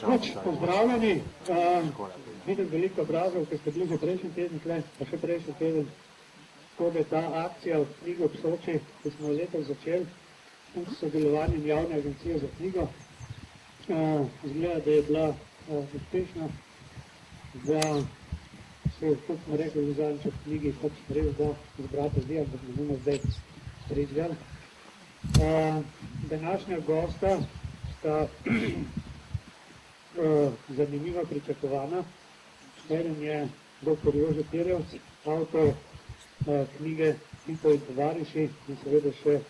Pač, pozdravljeni. Uh, vidim veliko obrazov, ki ste bili že prejšnji teden tle, pa še prejšnji teden. Tako da ta akcija v knjigo Psoči, ki smo letos začeli, tudi s sodelovanjem javne agencije za knjigo, uh, izgleda, da je bila uh, uspešna, da se, kot smo rekli v zadnjič v knjigi, pač res da zbrati zdi, ampak ne bomo zdaj prizgali. Uh, današnja gosta sta uh, zanimiva pričakovana. Eden je dr. Jože Pirjevc, avtor uh, knjige Tito in tovariši in seveda še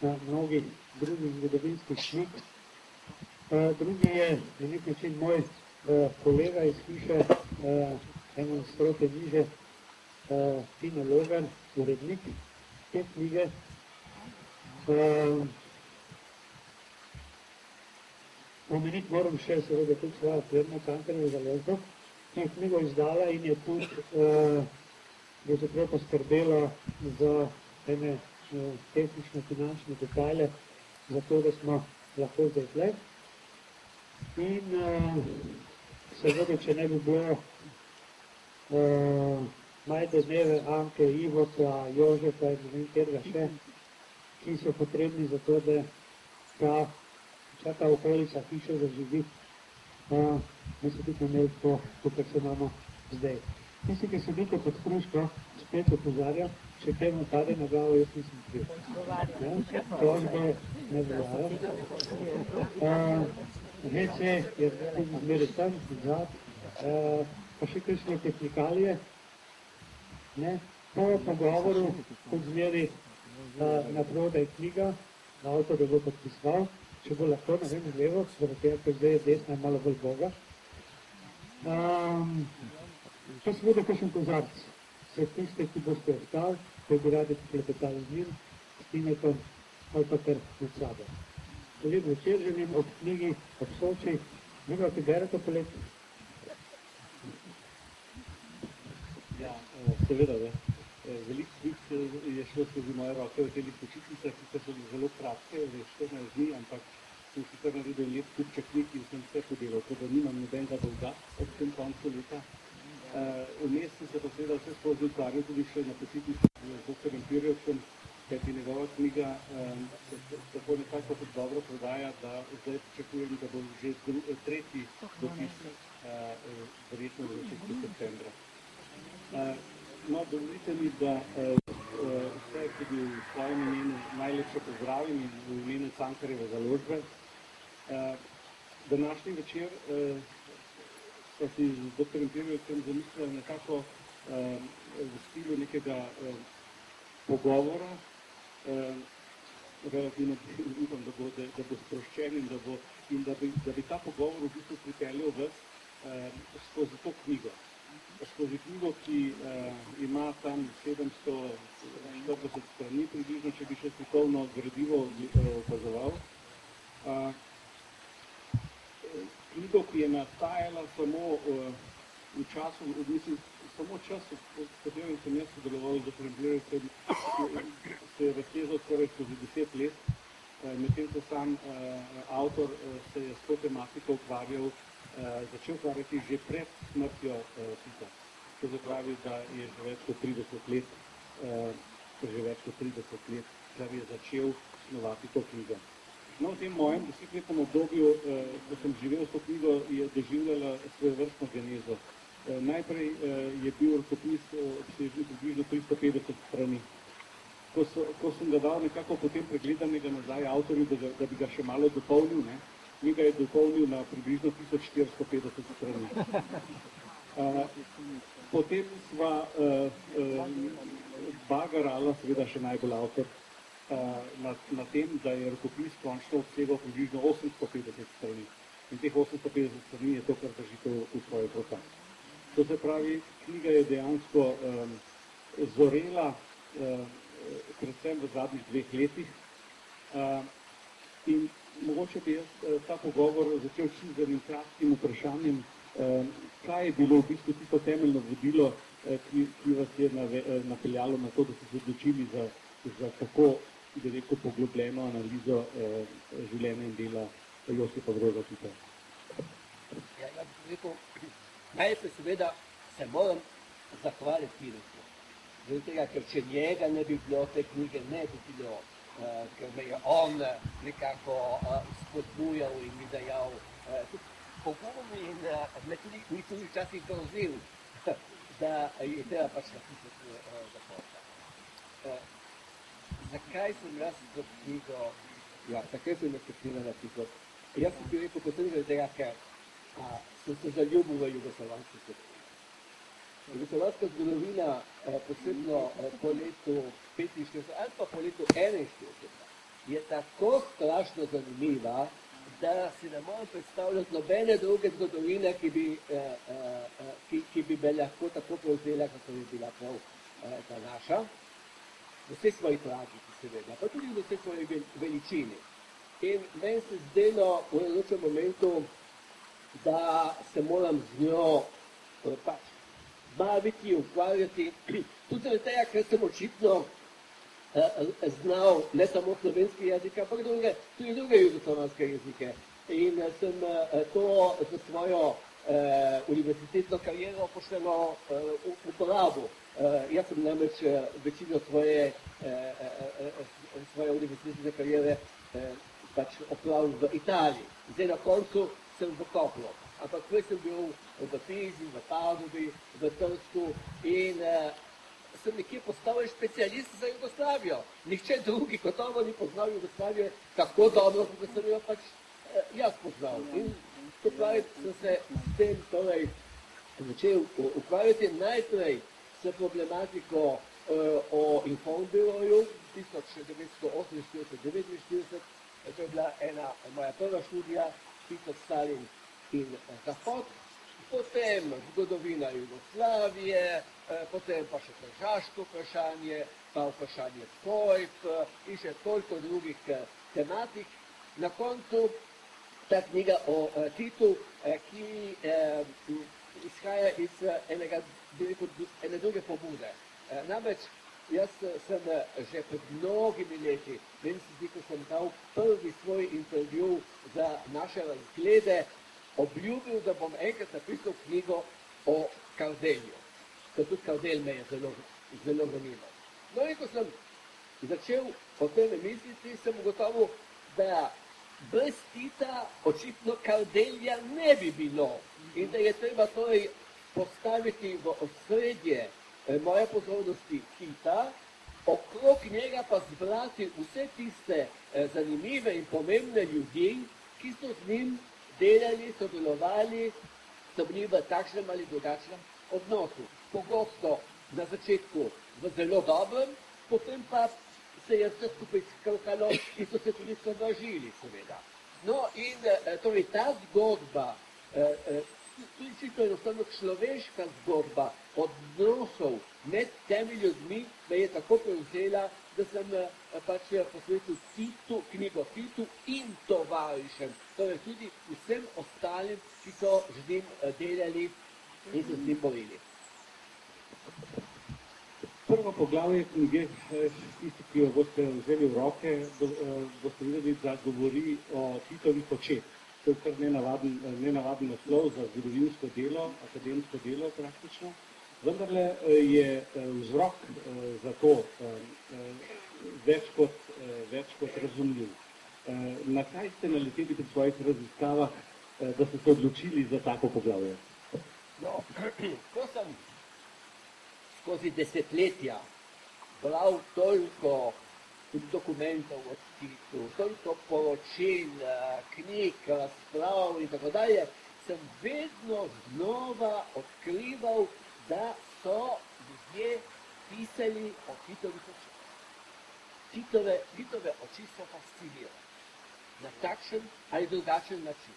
uh, mnogih drugih zgodovinskih knjig. Uh, drugi je na nek način moj uh, kolega iz hiše, uh, eno stroke niže, uh, Tino Logan, urednik te knjige. Uh, Omeniti moram še seveda tudi svojo firmo Cankarjevo založbo, ki je knjigo izdala in je tudi uh, je zapravo poskrbela za ene uh, tehnične, finančne detalje, za to, da smo lahko zdaj tle. In uh, seveda, če ne bi bilo uh, majde dneve Anke, Ivota, Jožeta in ne vem, kjerga še, ki so potrebni za to, da ta vsa ta okolica hiše zaživi, mi se tudi imeli to, to, kar se imamo zdaj. Tisti, ki sedite pod hruško, spet opozarjam, če kaj mu pade na glavo, jaz nisem kriv. Ja? Tožbe ne zvajajo. Uh, GC je zmeri tam, zad, uh, pa še kakšne tehnikalije. Ne? Po pogovoru, kot zmeri, uh, na prodaj knjiga, avtor jo bo podpisoval, če bo lahko, ne vem, levo, zaradi tega, ker zdaj je desna je malo bolj boga. Um, pa seveda kakšen kozarc. Vse tiste, ki boste ostali, ki bi radi poklepetali z njim, s Tinetom ali pa kar med sabo. Lep večer želim ob knjigi, ob Soči. Vi ga berete poleti? Ja, seveda, ne. Veliko knjig je šlo skozi moje roke v teh počitnicah, ki so zelo kratke, že 14 dni, ampak sem si kar naredil lep kupček knjig in sem vse podelal, tako da nimam nobenega dolga ob tem koncu leta. Vmes sem se pa seveda vse skozi ukvarjal tudi še na počitnicah z dr. Pirjevcem, kajti njegova knjiga se tako nekako tudi dobro prodaja, da zdaj pričakujem, da bo že tretji dopis verjetno v začetku septembra. No, dovolite mi, da vse tudi v svojem imenu najlepše pozdravim in v imenu Cankarjeve založbe. Današnji večer smo si z dr. Pirjevcem zamislili nekako v stilu nekega pogovora, relativno upam, da bo, da, da bo sproščen in da, bo, in da, bi, da bi ta pogovor v bistvu pripeljal vas skozi to knjigo skozi knjigo, ki uh, ima tam 740 strani, približno, če bi še slikovno gradivo opazoval. Uh, knjigo, ki je nastajala samo uh, v času, mislim, samo čas, v katerem sem jaz sodeloval z Okrembljericem, se je raztezal skoraj skozi deset let, uh, medtem ko sam uh, avtor uh, se je s to tematiko ukvarjal začel ukvarjati že pred smrtjo Tita. To se pravi, da je že več kot 30 let, že več kot 30 let, kar je začel snovati to knjigo. No, v tem mojem desetletnem obdobju, ko sem živel s to knjigo, je doživljala svojo vrstno genezo. Najprej je bil rokopis obsežni približno 350 strani. Ko, so, ko sem ga dal nekako potem pregledanega nazaj avtorju, da, da bi ga še malo dopolnil, ne, mi ga je dopolnil na približno 1450 strani. Uh, potem sva uh, uh, bagarala, seveda še najbolj avtor, uh, na, na tem, da je rokopis končno obsegal približno 850 strani. In teh 850 strani je to, kar držite v, v svojih rokah. To se pravi, knjiga je dejansko um, zorela uh, predvsem v zadnjih dveh letih. Uh, in mogoče bi jaz uh, ta pogovor začel s enim kratkim vprašanjem, uh, kaj je bilo v bistvu tisto temeljno vodilo, uh, ki, ki vas je napeljalo na to, da ste se odločili za, za tako bi rekel, poglobljeno analizo življenja in dela Josipa Broza Tita. Ja, ja bi rekel, najprej seveda se moram zahvaliti Mirosu. Zaradi tega, ker če njega ne bi bilo, te knjige ne bi bilo, ker me je on nekako uh, spodbujal in mi dajal pogum in me tudi, mi tudi včasih grozil, da je treba pač napisati zaporta. Uh, zakaj sem jaz to knjigo, ja, zakaj sem jaz to knjigo napisal? Jaz sem bil rekel posebej zaradi tega, ker a, sem se zaljubil v jugoslovansko. Jugoslovanska zgodovina, a, posebno a, po letu 45 ali pa po letu 41, je tako strašno zanimiva, da si ne morem predstavljati nobene druge zgodovine, ki bi, a, ki, ki bi me lahko tako prevzela, kako bi bila prav ta naša. V vseh svojih tragiki, seveda, pa tudi v vseh svojih veličini. In meni se zdelo v določenem momentu, da se moram z njo pač baviti, ukvarjati, tudi zaradi tega, ker sem očitno eh, znal ne samo slovenski jezik, ampak druge, tudi druge jugoslovanske jezike. In sem eh, to za svojo eh, univerzitetno kariero pošteno eh, uporabil. Eh, jaz sem namreč eh, večino svoje, eh, eh, eh, svoje univerzitetne kariere eh, pač opravil v Italiji. Zdaj na koncu sem v Koplu. Ampak prej sem bil v Pizi, v Padovi, v Trstu in uh, sem nekje postal specialist za Jugoslavijo. Nihče drugi gotovo ni poznal Jugoslavijo tako dobro, kot sem jo pač uh, jaz poznal. In to pravi, sem se s tem torej začel ukvarjati najprej s problematiko uh, o Infonbiroju 1948-1949, to je bila ena moja prva študija, Peter Stalin in Zahod, potem zgodovina Jugoslavije, potem pa še tržaško vprašanje, pa vprašanje pojb in še toliko drugih tematik. Na koncu ta knjiga o Titu, ki izhaja iz enega, ene druge pobude. Namreč Jaz sem že pred mnogimi leti, meni se zdi, ko sem dal prvi svoj intervju za naše razglede, obljubil, da bom enkrat napisal knjigo o Kardelju. Ker tudi Kardel me je zelo, zelo zanimal. No in ko sem začel o tem misliti, sem ugotovil, da brez Tita očitno Kardelja ne bi bilo in da je treba torej postaviti v osredje moje pozornosti Tita, okrog njega pa zbrati vse tiste zanimive in pomembne ljudi, ki so z njim delali, sodelovali, so bili v takšnem ali drugačnem odnosu. Pogosto na začetku v zelo dobrem, potem pa se je vse skupaj skrkalo in so se tudi sovražili, seveda. No in torej ta zgodba, tudi čisto enostavno človeška zgodba odnosov med temi ljudmi me je tako prevzela, da sem pač posvetil Titu, knjigo Titu in tovarišem, torej tudi vsem ostalim, ki so z njim delali in se z njim borili. Prvo poglavje knjige, tisti, ki jo boste vzeli v roke, boste videli, da govori o Titovih očeh. To je kar nenavaden, nenavaden naslov za zgodovinsko delo, akademsko delo praktično. Vendarle je vzrok za to več kot, več kot razumljiv. Na kaj ste naleteli pri svojih raziskavah, da ste se odločili za tako poglavje? No, ko sem skozi desetletja bral toliko dokumentov od Titu, toliko poročil, knjig, razprav in tako dalje, sem vedno znova odkrival, da so ljudje pisali o Titovih očih. Titove, Titove oči so fascinirane na takšen ali drugačen način.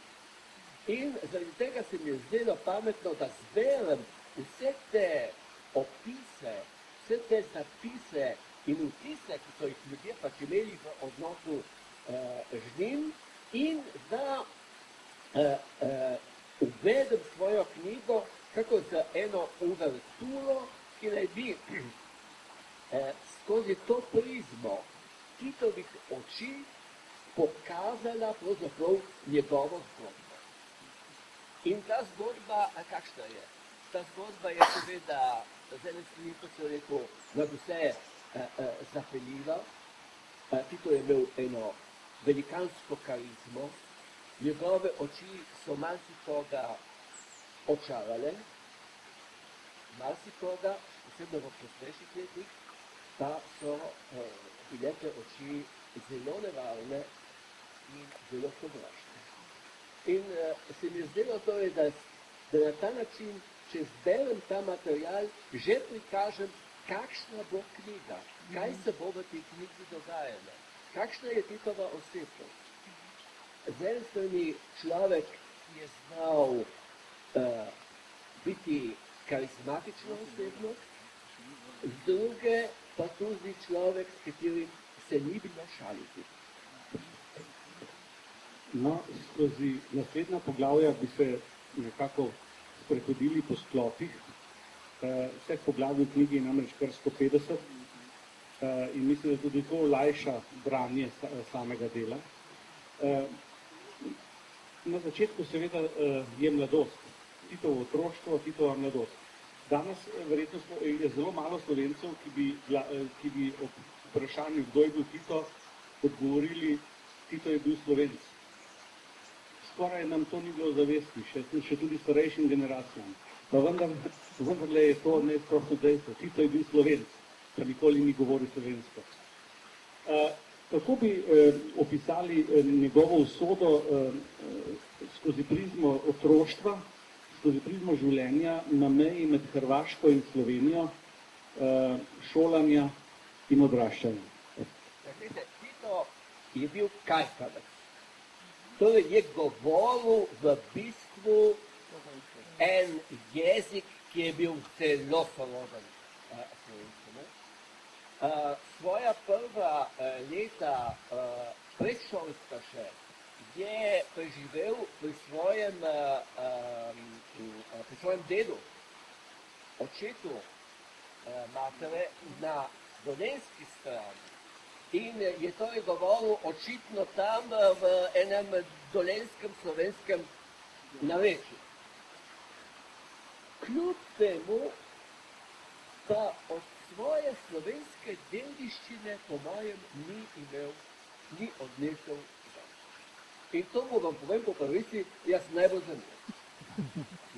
In zaradi tega se mi je zdelo pametno, da zberem vse te opise, vse te zapise in vtise, ki so jih ljudje pač imeli v odnosu uh, z njim in da uh, uh, uvedem svojo knjigo kako z eno uverturo, ki naj bi eh, skozi to prizmo Titovih oči pokazala pravzaprav njegovo zgodbo. In ta zgodba, a kakšna je? Ta zgodba je seveda z ene strani, kot sem rekel, na vse eh, eh, zapeljiva. Eh, Tito je imel eno velikansko karizmo, njegove oči so marsikoga očarale, marsikoga, posebno v posnejših letih, pa so eh, bile te oči zelo nevarne in zelo sovražne. In eh, se mi je zdelo torej, da, da na ta način, če zberem ta material, že prikažem, kakšna bo knjiga, kaj se bo v tej knjigi dogajalo, kakšna je Titova osebnost. Z ene strani človek, je znal uh, biti karizmatična osebnost, z druge pa tudi človek, s katerim se ni bilo šaliti. No, skozi naslednja poglavja bi se nekako sprehodili po sklopih. Vseh poglavij v knjigi je namreč kar 150 uh, in mislim, da tudi to olajša branje sa, samega dela. Na začetku seveda je mladost, Titovo otroštvo, Titova mladost. Danes verjetno smo, je zelo malo slovencev, ki bi, ki bi ob vprašanju, kdo je bil Tito, odgovorili, Tito je bil slovenc. Skoraj nam to ni bilo zavestno, še, še tudi starejšim generacijam. Pa vendar, vendarle je to neizprostno dejstvo. Tito je bil slovenc, pa nikoli ni govoril slovensko. Uh, kako bi uh, opisali uh, njegovo usodo uh, skozi prizmo otroštva, skozi prizmo življenja na meji med Hrvaško in Slovenijo, uh, šolanja in odraščanja? Tito je bil kajkavec. Torej je govoril v bistvu en jezik, ki je bil zelo soloden slovenskemu. Svoja prva leta predšolska še je preživel pri svojem, pri svojem dedu, očetu matere na dolenski strani. In je torej govoril očitno tam v enem dolenskem slovenskem narečju. Kljub temu pa od svoje slovenske dediščine, po mojem, ni imel, ni odnesel In to mu vam povem po pravici, jaz najbolj zanimiv.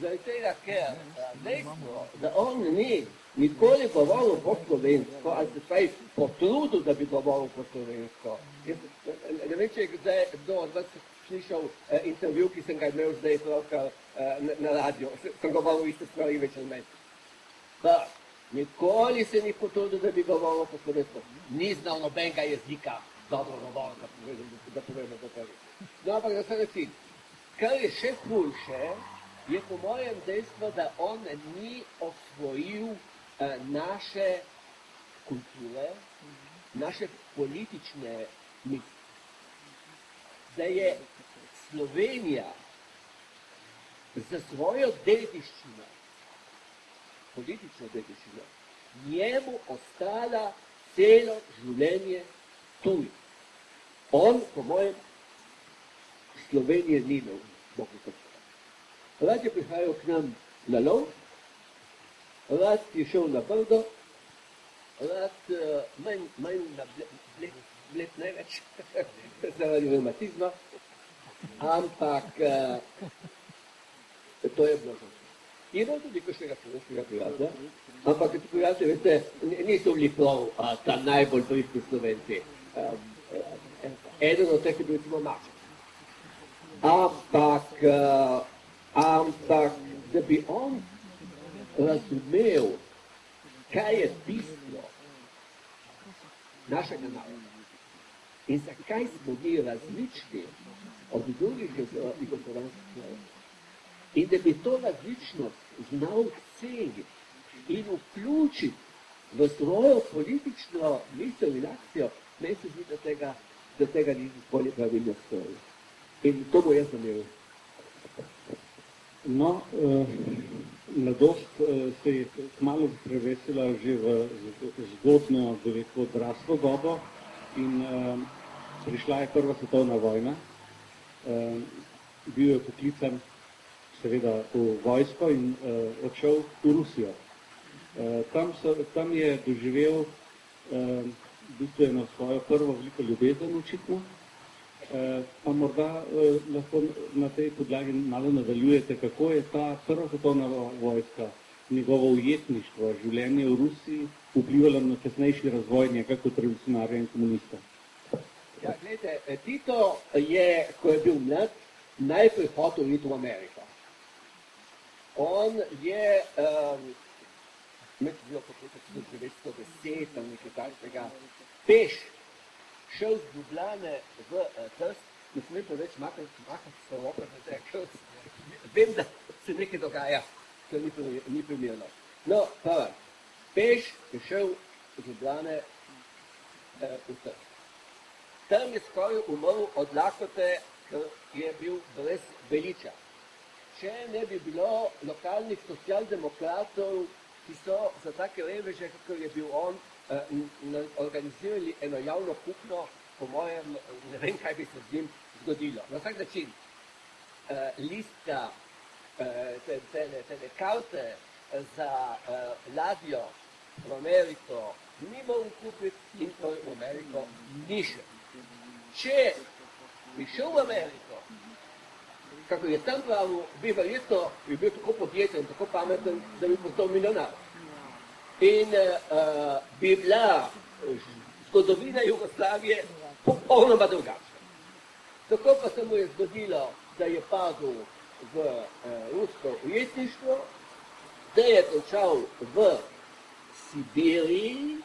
Zaradi tega, ker dejstvo, da on ni nikoli govoril po slovensko, ali se staj potrudil, da bi govoril po slovensko. Jaz, ne vem, če je zdaj kdo od vas slišal eh, intervju, ki sem ga imel zdaj pravkar eh, na, na radio. Sem govoril iste stvari več ali manj. Pa, nikoli se ni potrudil, da bi govoril po slovensko. Ni znal nobenega jezika dobro govoriti, da povemo po pravici. No, ampak na vse način, kar je še hujše, je po mojem dejstvo, da on ni osvojil eh, naše kulture, naše politične misli. Da je Slovenija za svojo dediščino, politično dediščino, njemu ostala celo življenje tuj. On, po mojem, Slovenije ni imel, Bog je tako. Rad je prihajal k nam na lov, rad je šel na brdo, rad uh, manj, manj na bled, bled največ, zaradi reumatizma, ampak uh, to je bilo že. Je imel tudi kakšnega slovenskega prijatelja, ampak ti prijatelji, veste, niso bili prav uh, ta najbolj pristni slovenci. Um, eden od teh je bil recimo Maček ampak, uh, ampak da bi on razumel, kaj je bistvo našega naroda in zakaj smo mi različni od drugih jugoslovanskih narodov. In da bi to različnost znal ceniti in vključiti v svojo politično misel in akcijo, meni se zdi, da tega, da tega ni bolje pravilno storil. In to bo jaz zameril. No, eh, mladost eh, se je kmalo prevesila že v zgodno, da rekel, odraslo dobo. in um, prišla je prva svetovna vojna. Um, bil je poklican seveda v vojsko in uh, odšel v Rusijo. Uh, tam, so, tam je doživel um, bistveno svojo prvo veliko ljubezen očitno, uh, pa morda uh, lahko na tej podlagi malo nadaljujete, kako je ta prva svetovna vojska, njegovo ujetništvo, življenje v Rusiji vplivalo na kasnejši razvoj njega kot revolucionarja in komunista. Ja, gledajte, Tito je, ko je bil mlad, najprej hotel iti v Ameriko. On je um, med bilo po 1910 ali nekaj takega, peš šel z Ljubljane v uh, Trst, ne smem pa več makati, makati se roko, da ker vem, da se nekaj dogaja, to ni, ni primerno. No, prva, peš je šel z Ljubljane uh, v Trst. Tam je skoraj umrl od lakote, ker je bil brez veliča. Če ne bi bilo lokalnih socialdemokratov, ki so za take reveže, kako je bil on, eh, organizirali eno javno kuhno, po mojem, ne vem, kaj bi se z njim zgodilo. Na vsak način, eh, lista, eh, te, te, te, te karte za ladjo v Ameriko ni mogel kupiti in to v Ameriko ni šel. Če bi šel v Ameriko, kako je tam pravil, bi verjetno bi bil tako podjeten, tako pameten, da bi postal milijonar. In uh, bi bila zgodovina Jugoslavije popolnoma drugačna. Tako pa se mu je zgodilo, da je padel v uh, rusko ujetništvo, da je končal v Sibiriji,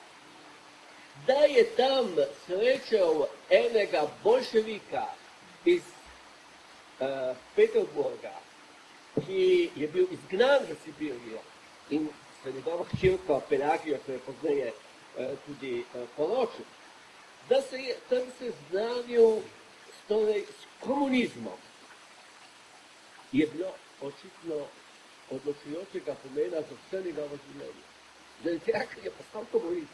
da je tam srečal enega bolševika iz uh, Peterburga, ki je bil izgnan v Sibirijo in njegova hčerka Pelagijo, ki je pozneje uh, tudi uh, poročil, da se je tam seznanil torej, s komunizmom. Je bilo očitno odločujočega pomena za vse njegovo življenje. Zaradi tega, ker je postal komunist.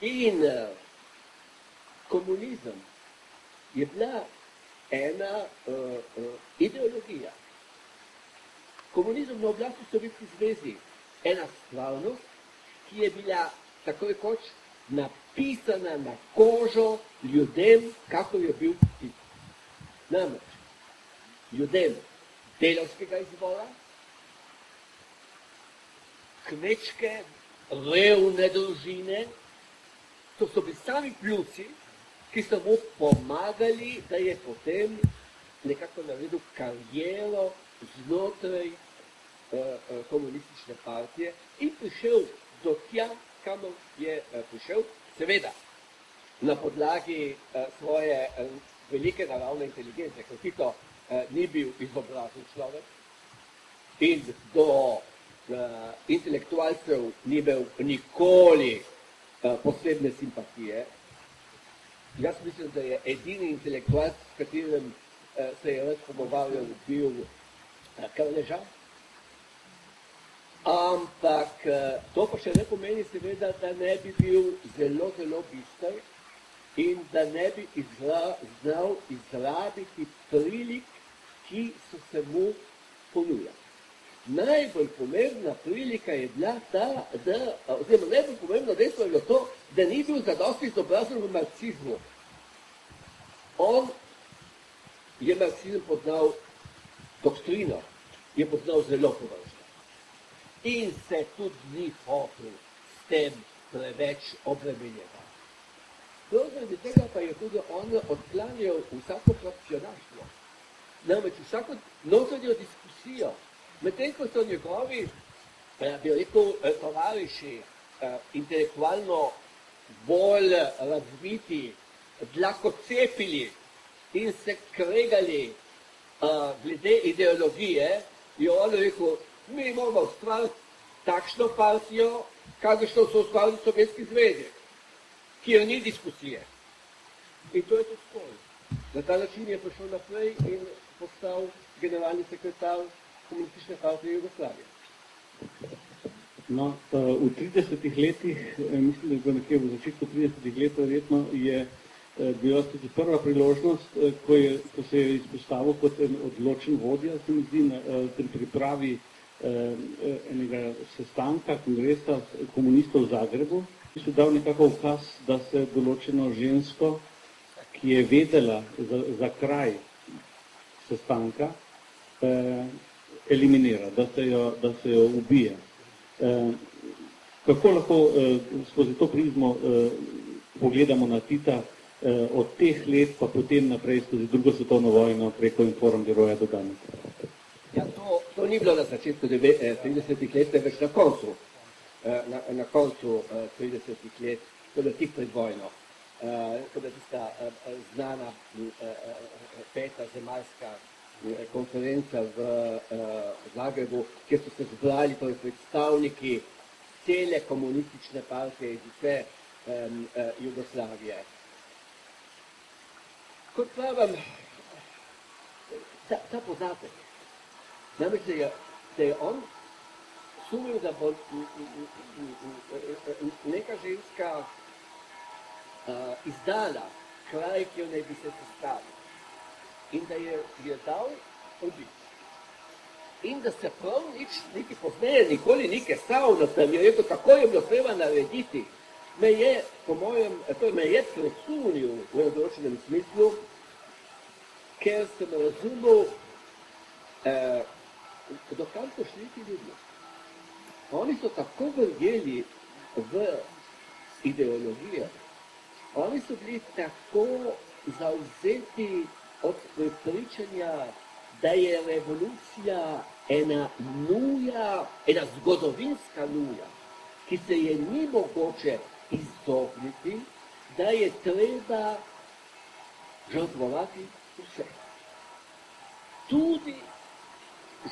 In uh, komunizem je bila ena uh, uh, ideologija. Komunizem na oblasti v Sovjetski zvezi, ena stvarnost, ki je bila tako rekoč napisana na kožo ljudem, kako je bil tip. Namreč, ljudem delovskega izvora, kmečke, revne družine, to so bili sami pljuci, ki so mu pomagali, da je potem nekako naredil kariero znotraj komunistične partije in prišel do tja, kamor je uh, prišel, seveda na podlagi svoje velike naravne inteligence, ker Tito ni bil izobražen človek in do intelektualcev ni bil nikoli posebne simpatije, Jaz mislim, da je edini intelektualc, s katerim se je rad pogovarjal, bil Krleža. Ampak uh, to pa še ne pomeni, seveda, da ne bi bil zelo, zelo bister in da ne bi izra, znal izrabiti prilik, ki so se mu ponujali. Najbolj pomembna prilika je bila ta, da, oziroma najbolj pomembno dejstvo je bilo to, da ni bil zadosti izobražen v marksizmu. On je marksizem poznal doktrino, je poznal zelo površno. In se tudi ni hotel s tem preveč obremenjevati. Zaradi tega pa je tudi on odklanjal vsako profesionalstvo. Namreč vsako notranjo diskusijo, medtem ko so njegovi, eh, bi rekel, eh, tovariši, eh, intelektualno bolj razviti, dlako cepili in se kregali uh, glede ideologije, je on rekel, mi moramo ustvariti takšno partijo, kakršno so ustvarili Sovjetski zvezi, kjer ni diskusije. In to je to skoj. Na ta način je prišel naprej in postal generalni sekretar komunistične partije Jugoslavije. No, v 30 letih, eh, mislim, da je nekje v začetku 30 let, verjetno je bila tudi prva priložnost, ko, je, ko se je izpostavil kot en odločen vodja, se mi zdi, tem pripravi enega sestanka, kongresa komunistov v Zagrebu, ki so dal nekako ukaz, da se določeno žensko, ki je vedela za, za kraj sestanka, eh, eliminira, da se jo, da se jo ubije. Eh, kako lahko eh, skozi to prizmo eh, pogledamo na Tita eh, od teh let, pa potem naprej skozi drugo svetovno vojno preko Inform Geroja do danes? Ni bilo na začetku 30 let, temveč na koncu, na, na koncu 30 let, torej tik pred vojno. Tako da tista znana peta zemalska konferenca v Zagrebu, kjer so se zbrali torej predstavniki cele komunistične partije iz vse um, uh, Jugoslavije. Kot pravim, ta, ta podatek, namreč da je, da je on sumil, da bo neka ženska uh, izdala kraj, ki jo ne bi se sestavil in da je, je dal odbiti in da se prav nič, niti pozneje, nikoli ni kestal na tem, je rekel, kako je bilo treba narediti. Me je, po mojem, to me je presunil v določenem smislu, ker sem razumel, eh, do kam so šli ti ljudje. Oni so tako verjeli v ideologijo, oni so bili tako zauzeti od prepričanja, da je revolucija ena nuja, ena zgodovinska nuja, ki se je ni mogoče izogniti, da je treba žrtvovati vse. Tudi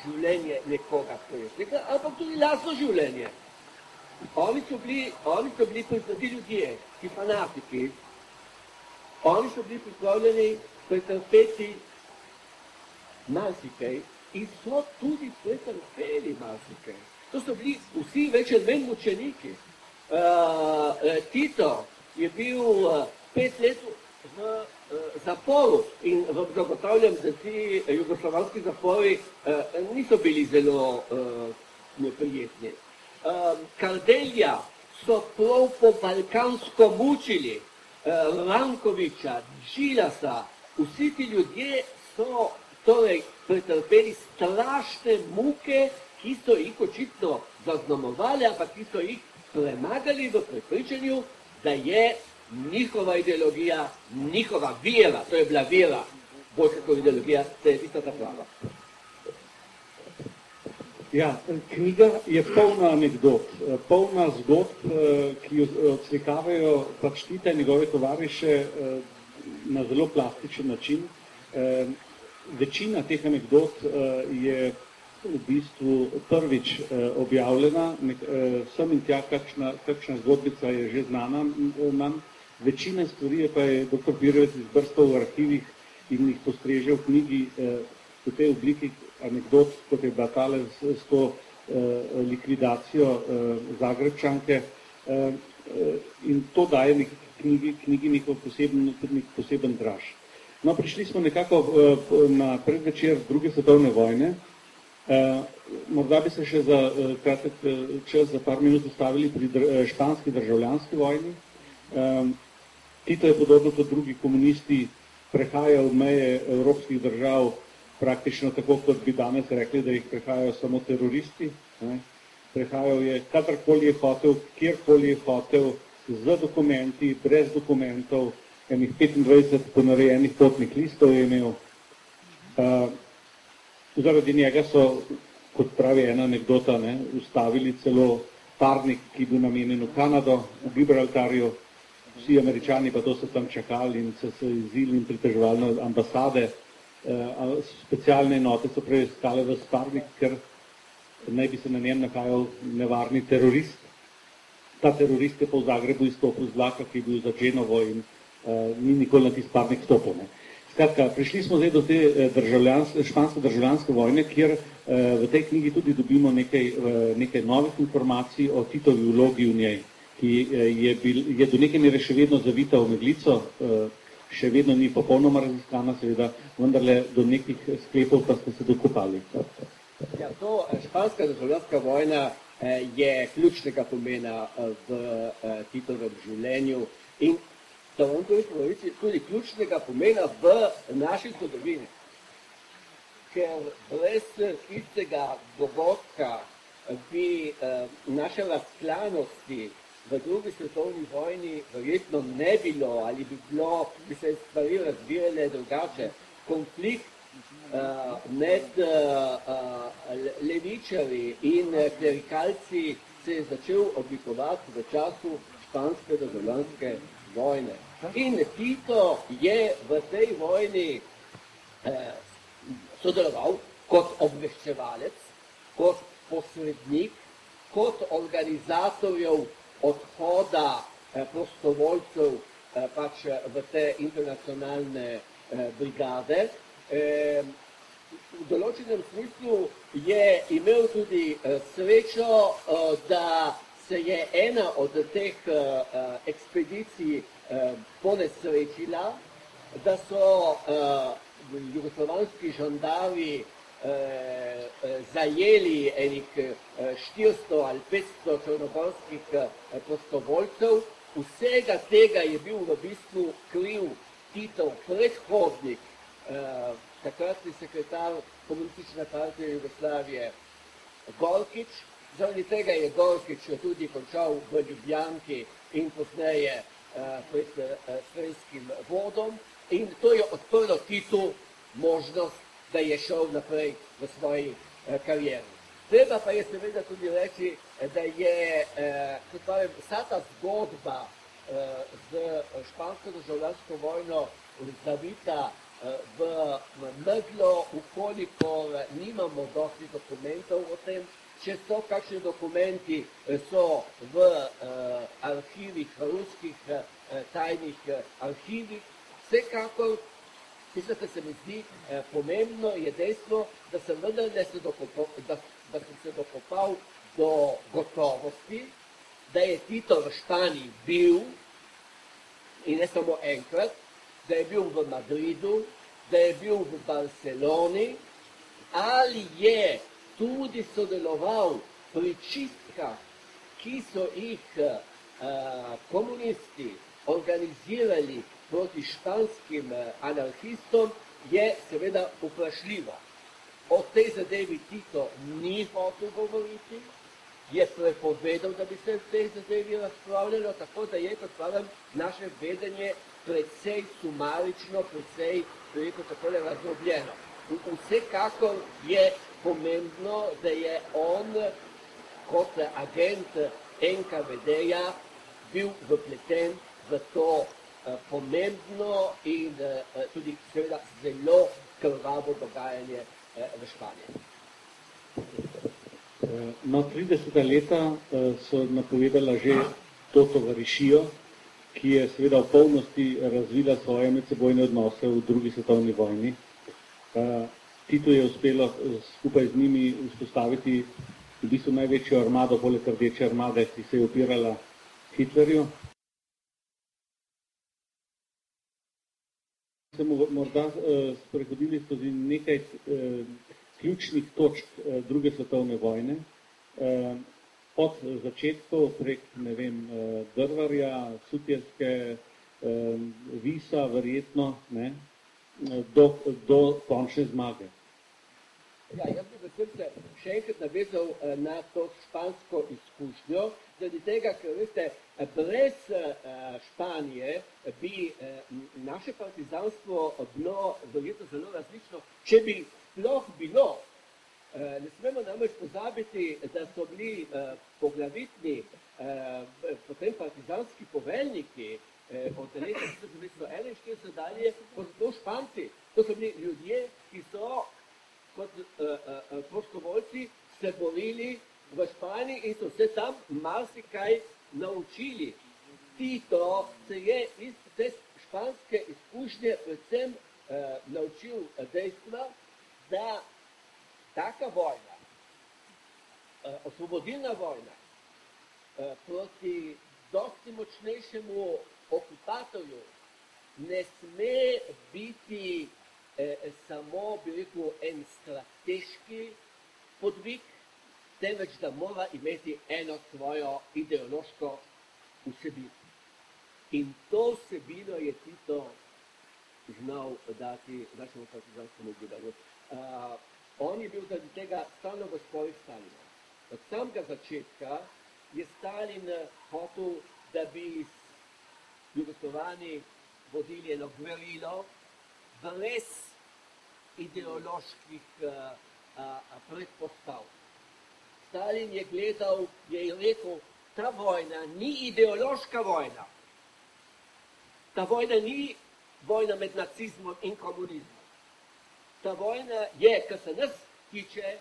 življenje nekoga prejšnjega, ampak tudi lastno življenje. Oni so bili, oni so bili priznati ljudje, ti fanatiki, oni so bili pripravljeni pretrpeti marsikaj, in so tudi pretrpeli marsikaj. To so bili vsi več ali manj mučeniki. Uh, Tito je bil uh, pet let v uh, zaporu in vam zagotavljam, da ti jugoslovanski zapori uh, niso bili zelo uh, neprijetni. Kardelja so prav po balkansko mučili, Rankoviča, Džilasa, vsi ti ljudje so torej pretrpeli strašne muke, ki so jih očitno zaznamovali, ampak ki so jih premagali v prepričanju, da je njihova ideologija, njihova vera, to je bila vera, bolj kot ideologija, da je tista ta prava. Ja, knjiga je polna anegdot, polna zgodb, ki jo odslikavajo pač Tita in njegove tovariše na zelo plastičen način večina teh anegdot je v bistvu prvič objavljena, sem in tja kakšna, kakšna zgodbica je že znana nam, večina stvari je pa je dr. Birovec izbrstal v arhivih in jih postreže v knjigi uh, v tej obliki anegdot, kot je bila tale s, s to uh, likvidacijo uh, Zagrebčanke uh, in to daje nek knjigi, knjigi neko poseben, nek poseben draž. No, prišli smo nekako uh, na predvečer druge svetovne vojne. Uh, morda bi se še za uh, kratek uh, čas, za par minut ustavili pri dr španski državljanski vojni. Um, Tito je podobno kot drugi komunisti prehajal meje evropskih držav praktično tako, kot bi danes rekli, da jih prehajajo samo teroristi. Ne? Prehajal je kadarkoli je hotel, kjerkoli je hotel, z dokumenti, brez dokumentov, enih 25 ponarejenih potnih listov je imel. Uh, zaradi njega so, kot pravi ena anekdota, ne, ustavili celo parnik, ki bi namenjen v Kanado, v Gibraltarju. Vsi američani pa to so tam čakali in so se izili in priteževali na ambasade. Uh, specialne enote so preiskale v Sparnik, ker naj bi se na njem nahajal nevarni terorist. Ta terorist je pa v Zagrebu izstopil z vlaka, ki je bil za Dženovo in uh, ni nikoli na tisti parnik stopil. Ne. Skratka, prišli smo zdaj do te eh, državljans, španske državljanske vojne, kjer uh, v tej knjigi tudi dobimo nekaj, uh, nekaj novih informacij o Titovi vlogi v njej, ki je, bil, je do neke mere še vedno zavita v meglico. Uh, še vedno ni popolnoma raziskana, seveda, vendarle do nekih sklepov pa ste se dokopali. Ja, to španska državljanska vojna je ključnega pomena v Titovem življenju in da vam to povedati, tudi ključnega pomena v naši zgodovini. Ker brez istega dogodka bi naše razklanosti v drugi svetovni vojni verjetno ne bilo ali bi bilo, bi se stvari razvijale drugače. Konflikt uh, med uh, uh, levičari in klerikalci se je začel oblikovati v času španske državljanske vojne. In Tito je v tej vojni eh, sodeloval kot obveščevalec, kot posrednik, kot organizatorjev odhoda eh, prostovoljcev eh, pač eh, v te internacionalne brigade. V določenem smislu je imel tudi srečo, da se je ena od teh ekspedicij ponesrečila, da so jugoslovanski žandari zajeli enih 400 ali 500 črnogorskih prostovoljcev. Vsega tega je bil v bistvu kriv Titov predhodnik, takratni sekretar komunistične partije Jugoslavije Gorkič. Zaradi tega je Gorkič tudi končal v Ljubljanki in posneje pred Srejskim vodom. In to je odprlo Titu možnost da je šel naprej v svoji eh, karieri. Treba pa je seveda tudi reči, da je eh, pravim, vsa ta zgodba eh, z špansko državljansko vojno zavita eh, v meglo, ukolikor nimamo dosti dokumentov o tem, če so kakšni dokumenti, eh, so v eh, arhivih, ruskih eh, tajnih eh, arhivih, vsekakor Tisto, kar se mi zdi eh, pomembno, je dejstvo, da sem vendarle se dokopal, da, da sem se dokopal do gotovosti, da je Tito v Španiji bil in ne samo enkrat, da je bil v Madridu, da je bil v Barceloni, ali je tudi sodeloval pri čistkah, ki so jih uh, komunisti organizirali proti španskim eh, anarhistom je seveda vprašljiva. O tej zadevi Tito ni hotel govoriti, je prepovedal, da bi se v tej zadevi razpravljalo, tako da je, kot pravim, naše vedenje predvsej sumarično, predvsej, rekel takole, razdrobljeno. Vsekakor je pomembno, da je on kot agent NKVD-ja bil vpleten v to pomembno in eh, tudi seveda zelo krvavo dogajanje eh, v Španiji. No, 30. leta so napovedala že to tovarišijo, ki je seveda v polnosti razvila svoje medsebojne odnose v drugi svetovni vojni. Tito je uspelo skupaj z njimi vzpostaviti v bistvu največjo armado, poleg rdeče armade, ki se je opirala Hitlerju. Se morda uh, sprehodili skozi nekaj uh, ključnih točk uh, druge svetovne vojne. Od začetkov prek, ne vem, Drvarja, Sutjeske, Visa, verjetno, ne, do, do končne zmage. Ja, jaz bi se še enkrat navezal na to špansko izkušnjo, zaradi tega, ker veste, brez uh, Španije bi naše partizanstvo bilo verjetno zelo različno, če bi sploh bilo. Ne smemo namreč pozabiti, da so bili poglavitni potem partizanski poveljniki od leta 1941 dalje, kot so to Španci. To so bili ljudje, ki so kot prostovoljci se borili v Španiji in so se tam marsikaj naučili. Tito se je iz te španske izkušnje predvsem eh, naučil dejstva, da taka vojna, eh, osvobodilna vojna eh, proti dosti močnejšemu okupatorju, ne sme biti eh, samo, bi rekel, en strateški podvig, temveč da mora imeti eno svojo ideološko vsebino. In to vsebino je Tito znal dati našemu partizanskemu gibanju. Uh, on je bil zaradi tega stalno v sporu s Stalinom. Od samega začetka je Stalin hotel, da bi Jugoslovani vodili eno gverilo brez ideoloških uh, uh, predpostav. Stalin je gledal, je rekel, ta vojna ni ideološka vojna. Ta vojna ni vojna med nacizmom in komunizmom. Ta vojna je, kar se nas tiče,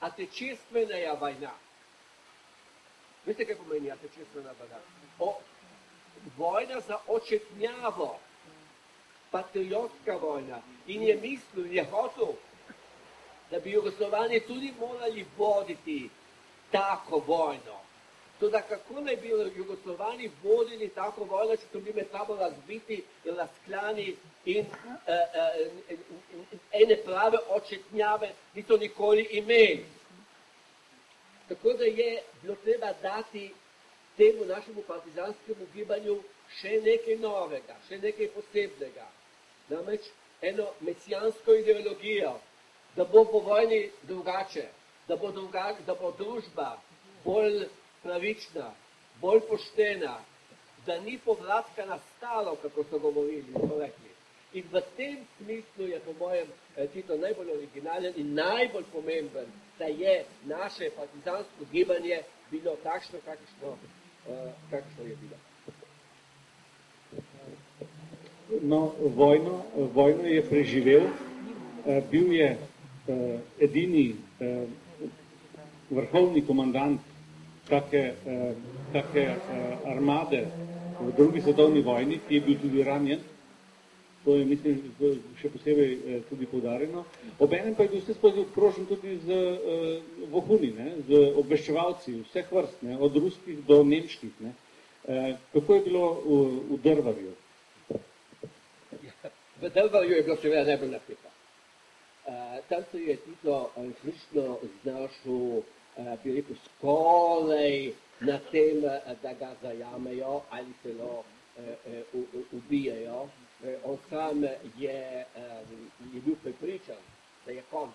atečestvena vojna. Veste, kaj pomeni atečestvena vojna? O, vojna za očetnjavo, patriotska vojna. In je mislil, je hotel, da bi Jugoslovani tudi morali voditi tako vojno. Tudi kako naj bi Jugoslovani vodili tako vojno, če so bili med sabo razbiti, razklani in uh, uh, ene prave očetnjave niso nikoli imeli. Tako da je bilo treba dati temu našemu partizanskemu gibanju še nekaj novega, še nekaj posebnega. Namreč eno mesijansko ideologijo, da bo po vojni drugače, da bo, drugače, da bo družba bolj pravična, bolj poštena, da ni povratka na stalo, kako so govorili, so rekli. In v tem smislu je po mojem eh, Tito najbolj originalen in najbolj pomemben, da je naše partizansko gibanje bilo takšno, kakšno, uh, kakšno je bilo. No, vojno, vojno je preživel, uh, bil je edini vrhovni komandant take, eh, take eh, armade v drugi svetovni vojni, ki je bil tudi ranjen. To je, mislim, še posebej eh, tudi podarjeno. Obenem pa je bil vse skozi obkrožen tudi z eh, vohuni, ne, z obveščevalci vseh vrst, ne, od ruskih do nemških. Ne. Eh, kako je bilo v, v Drvarju? V Drvarju je bilo seveda najbolj napeto. Uh, tam se je Tito resnično znašel Eh, bi rekel, skoraj na tem, eh, da ga zajamejo ali celo eh, ubijajo. On sam je, je bil prepričan, da je konc.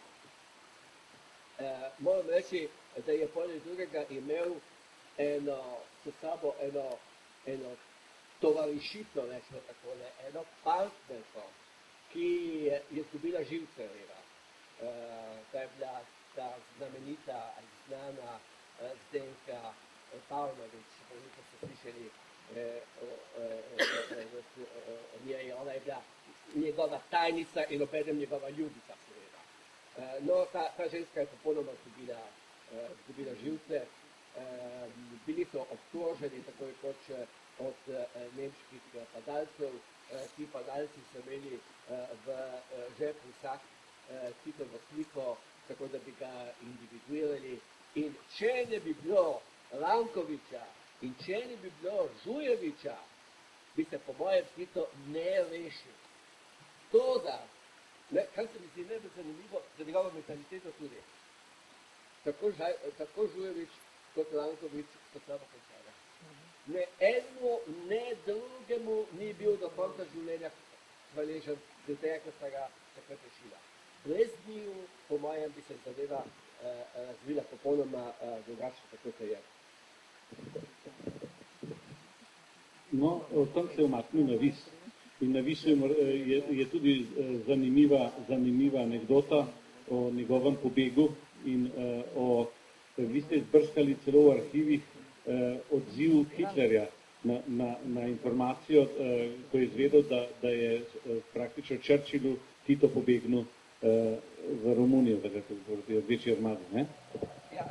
Moram reči, da je poleg drugega imel eno, s sabo eno, eno tovarišitno, rečemo tako, ne, eno partnerko, ki je izgubila živce. To je bila ta znamenita eh, Zdenka eh, Pavlović, koliko ste slišali eh, o njej, ona je bila njegova tajnica in obenem njegova ljubica seveda. No, ta, ženska je popolnoma zgubila, živce, bili so obtoženi tako je kot od nemških padalcev, ti padalci so imeli v žepu vsak Titovo sliko, tako da bi ga individuirali. In če ne bi bilo Lankoviča in če ne bi bilo Žujeviča, bi se po mojem Tito ne rešil. To, da, ne, kar se mi zdi najbolj zanimivo, za njegovo mentaliteto tudi. Tako, žaj, tako Žujevič kot Lankovič so slabo končali. Ne enemu, ne drugemu ni bil do konca življenja hvaležen, da tega, ker sta ga takrat rešila brez njiju, po mojem, bi se zadeva razvila popolnoma drugače, tako se je. No, tam se je omaknil na vis. In na visu je, je, je tudi eh, zanimiva, zanimiva anekdota o njegovem pobegu in uh, o, vi ste izbrskali celo v arhivih uh, odziv Hitlerja na, na, na informacijo, uh, ko je izvedel, da, da je uh, praktično Churchillu Tito pobegnil v Romunijo, da gre proti rdeči armadi. Ne? Ja,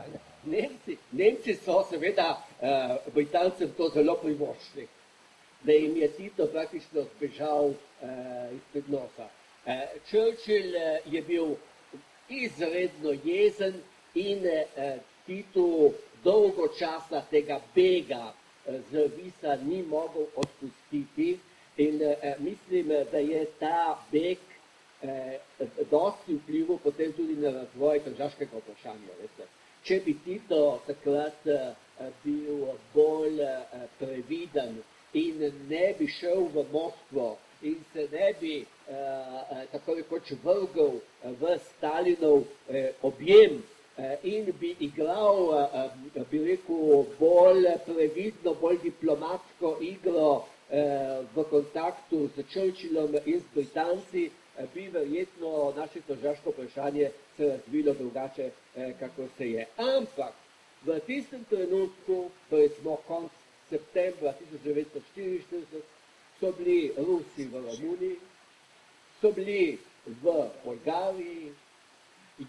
Nemci, Nemci so seveda uh, Britalcem to zelo privošli, da jim je Tito praktično zbežal uh, izpred nosa. Uh, Churchill uh, je bil izredno jezen in uh, Tito dolgo časa tega bega uh, z visa ni mogel odpustiti In eh, mislim, da je ta beg eh, dosti vplival potem tudi na razvoj tržaškega vprašanja. Veste. Če bi Tito takrat eh, bil bolj eh, previden in ne bi šel v Moskvo in se ne bi eh, eh, tako rekoč vrgel v Stalinov eh, objem eh, in bi igral, eh, bi rekel, bolj previdno, bolj diplomatsko igro eh, v kontaktu s Churchillom in s Britanci, Eh, bi verjetno naše državsko vprašanje se razvilo drugače, eh, kako se je. Ampak v tistem trenutku, torej smo konc septembra 1944, so bili Rusi v Romuniji, so bili v Bolgariji.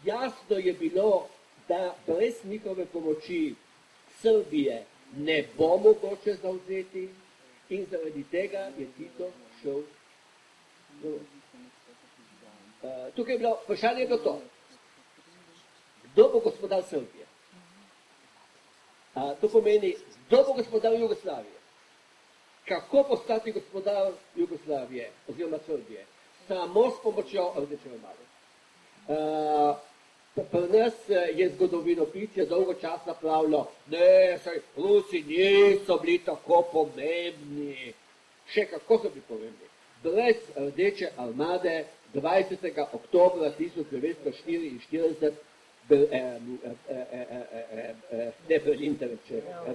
Jasno je bilo, da brez njihove pomoči Srbije ne bo mogoče zauzeti in zaradi tega je Tito šel v Rusijo. Eh, tukaj je bilo vprašanje bilo to, kdo bo gospodar Srbije. Uh, to pomeni, kdo bo gospodar Jugoslavije. Kako postati gospodar Jugoslavije oziroma Srbije? Samo s pomočjo Rdeče armade. Uh, Pri nas je zgodovino pitja dolgo časa pravilo, ne, saj Rusi niso bili tako pomembni. Še kako so bili pomembni. Brez Rdeče armade 20. oktobra 1944 ne Berlin,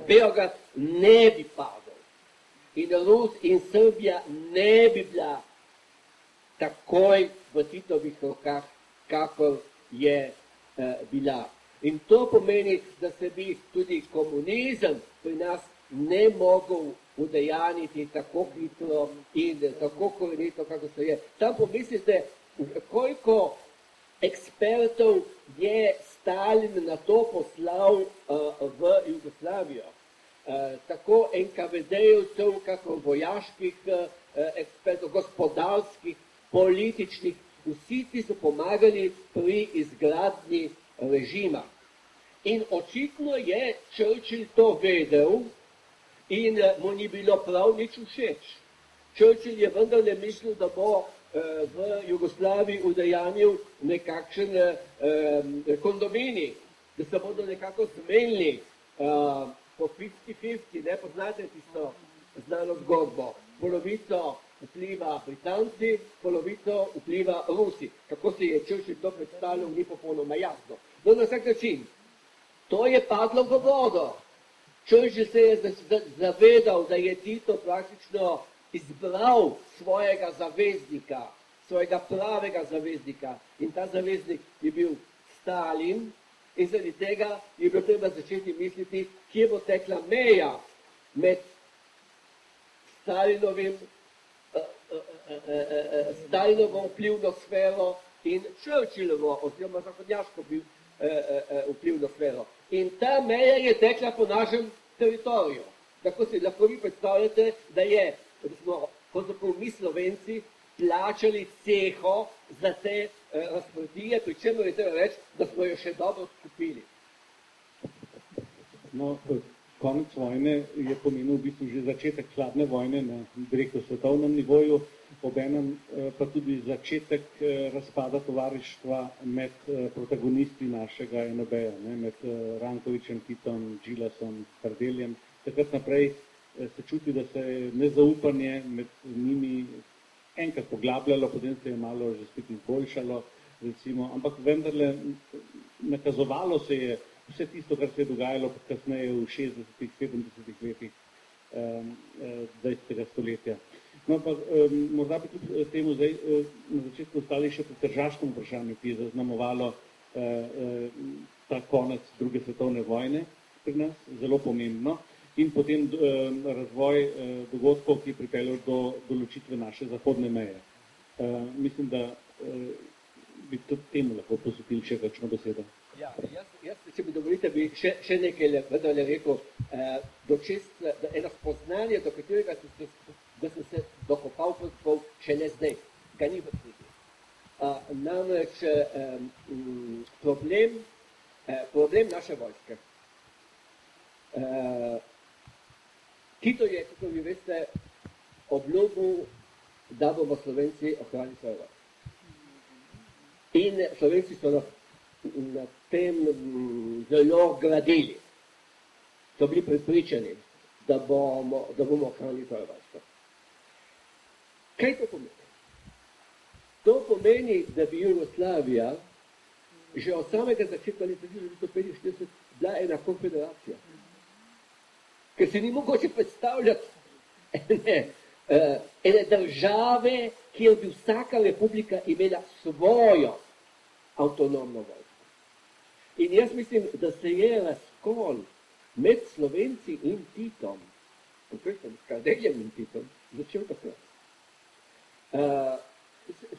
Beograd ne bi padel in Rus in Srbija ne bi bila takoj v Titovih rokah, kakor je eh, bila. In to pomeni, da se bi tudi komunizem pri nas ne mogel udejaniti tako hitro in tako korenito, kako se je. Tam pomislite, koliko ekspertov je Stalin na to poslal uh, v Jugoslavijo. Uh, tako NKVD-jevcev, kako vojaških uh, ekspertov, gospodarskih, političnih, vsi ti so pomagali pri izgradnji režima. In očitno je Churchill to vedel, in eh, mu ni bilo prav nič všeč. Churchill je vendar ne mislil, da bo eh, v Jugoslaviji udejanil nekakšen eh, kondomini, da se bodo nekako zmenili po 50-50, ne poznate tisto znano zgodbo. Polovico vpliva Britanci, polovico vpliva Rusi. Kako se je Churchill to predstavljal, ni popolnoma jasno. No, na vsak način, to je padlo v vodo. Churchill se je zavedal, da je Tito praktično izbral svojega zaveznika, svojega pravega zaveznika in ta zaveznik je bil Stalin in zaradi tega je bilo treba začeti misliti, kje bo tekla meja med Stalinovim, uh, uh, uh, Stalinovo vplivno sfero in Churchillovo oziroma zahodnjaško vplivno sfero. In ta meja je tekla po našem teritoriju. Tako si lahko vi predstavljate, da je, da smo pravzaprav mi slovenci plačali ceho za te eh, razprtije, pri čemer je treba reči, da smo jo še dobro skupili. No, konec vojne je pomenil v bistvu že začetek hladne vojne na svetovnem nivoju, obenem eh, pa tudi začetek eh, razpada tovarištva med eh, protagonisti našega NOB-ja, med Rankovičem, Titom, Džilasom, Kardeljem. Takrat naprej se čuti, da se je nezaupanje med njimi enkrat poglabljalo, potem se je malo že spet izboljšalo, recimo, ampak vendarle nakazovalo se je vse tisto, kar se je dogajalo kasneje v 60-ih, 70-ih letih 20. stoletja. No, pa, um, morda bi tudi eh, temu zdaj uh, na začetku ostali še pri tržaškem vprašanju, ki je zaznamovalo uh, uh, ta konec druge svetovne vojne pri nas, zelo pomembno, in potem uh, razvoj uh, dogodkov, ki je pripeljal do določitve naše zahodne meje. Uh, mislim, da uh, bi tudi temu lahko posvetili še kakšno besedo. Ja, jaz, jaz, če mi dovolite, bi še, še nekaj le rekel, eh, do čest, da eno spoznanje, do katerega se, pravzaprav šele zdaj, ga ni v knjigi. Uh, namreč um, problem, uh, problem naše vojske. Uh, Tito je, kako vi veste, obljubil da bomo Slovenci ohranili svojo vlast. In Slovenci so na, na tem zelo gradili. So bili pripričani, da bomo, da bomo ohranili svojo vlast. Kaj to pomeni? To pomeni, da bi Jugoslavija že od samega začetka leta 1945 bila ena konfederacija. Ker se ni mogoče predstavljati ene, uh, ene države, kjer bi vsaka republika imela svojo avtonomno vojsko. In jaz mislim, da se je razkol med Slovenci in Titom, konkretno s Kardeljem in Titom, začel takrat. Uh,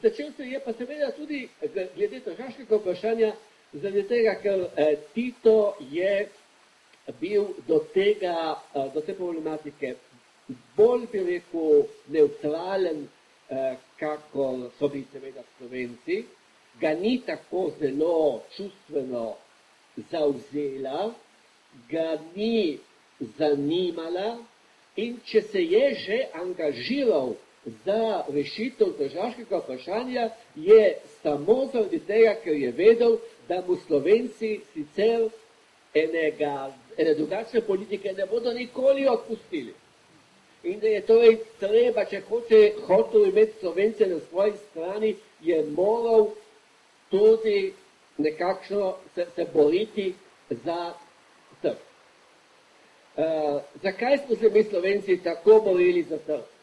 začel se je pa seveda tudi glede tržaškega vprašanja, zaradi tega, ker uh, Tito je bil do tega, uh, do te problematike bolj, bi rekel, neutralen, eh, kako so bili seveda slovenci, ga ni tako zelo čustveno zauzela, ga ni zanimala in če se je že angažiral za rešitev državskega vprašanja, je samo zaradi tega, ker je vedel, da mu Slovenci sicer enega, ene drugačne politike ne bodo nikoli odpustili in da je torej treba, če hoče hotel imeti Slovence na svoji strani, je moral tudi nekakšno se, se boriti za trg. Uh, zakaj smo se mi Slovenci tako borili za trg?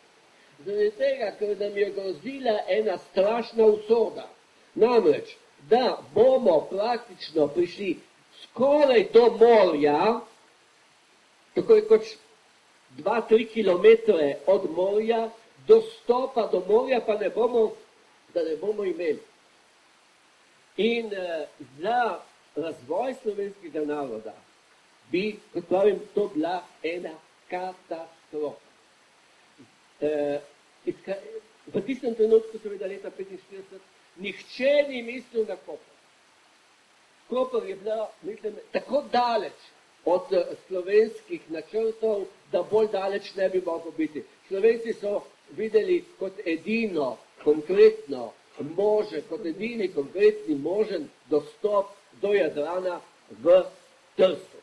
Zaradi tega, ker nam je grozila ena strašna usoda. Namreč, da bomo praktično prišli skoraj do morja, tako kot 2-3 km od morja, dostopa do morja pa ne bomo, da ne bomo imeli. In uh, za razvoj slovenskega naroda bi, kot pravim, to bila ena katastrofa. Uh, v tistem trenutku, seveda leta 1945, nihče ni mislil na Koper. Koper je bila, mislim, tako daleč od eh, slovenskih načrtov, da bolj daleč ne bi moglo biti. Slovenci so videli kot edino konkretno može, kot edini konkretni možen dostop do Jadrana v Trstu.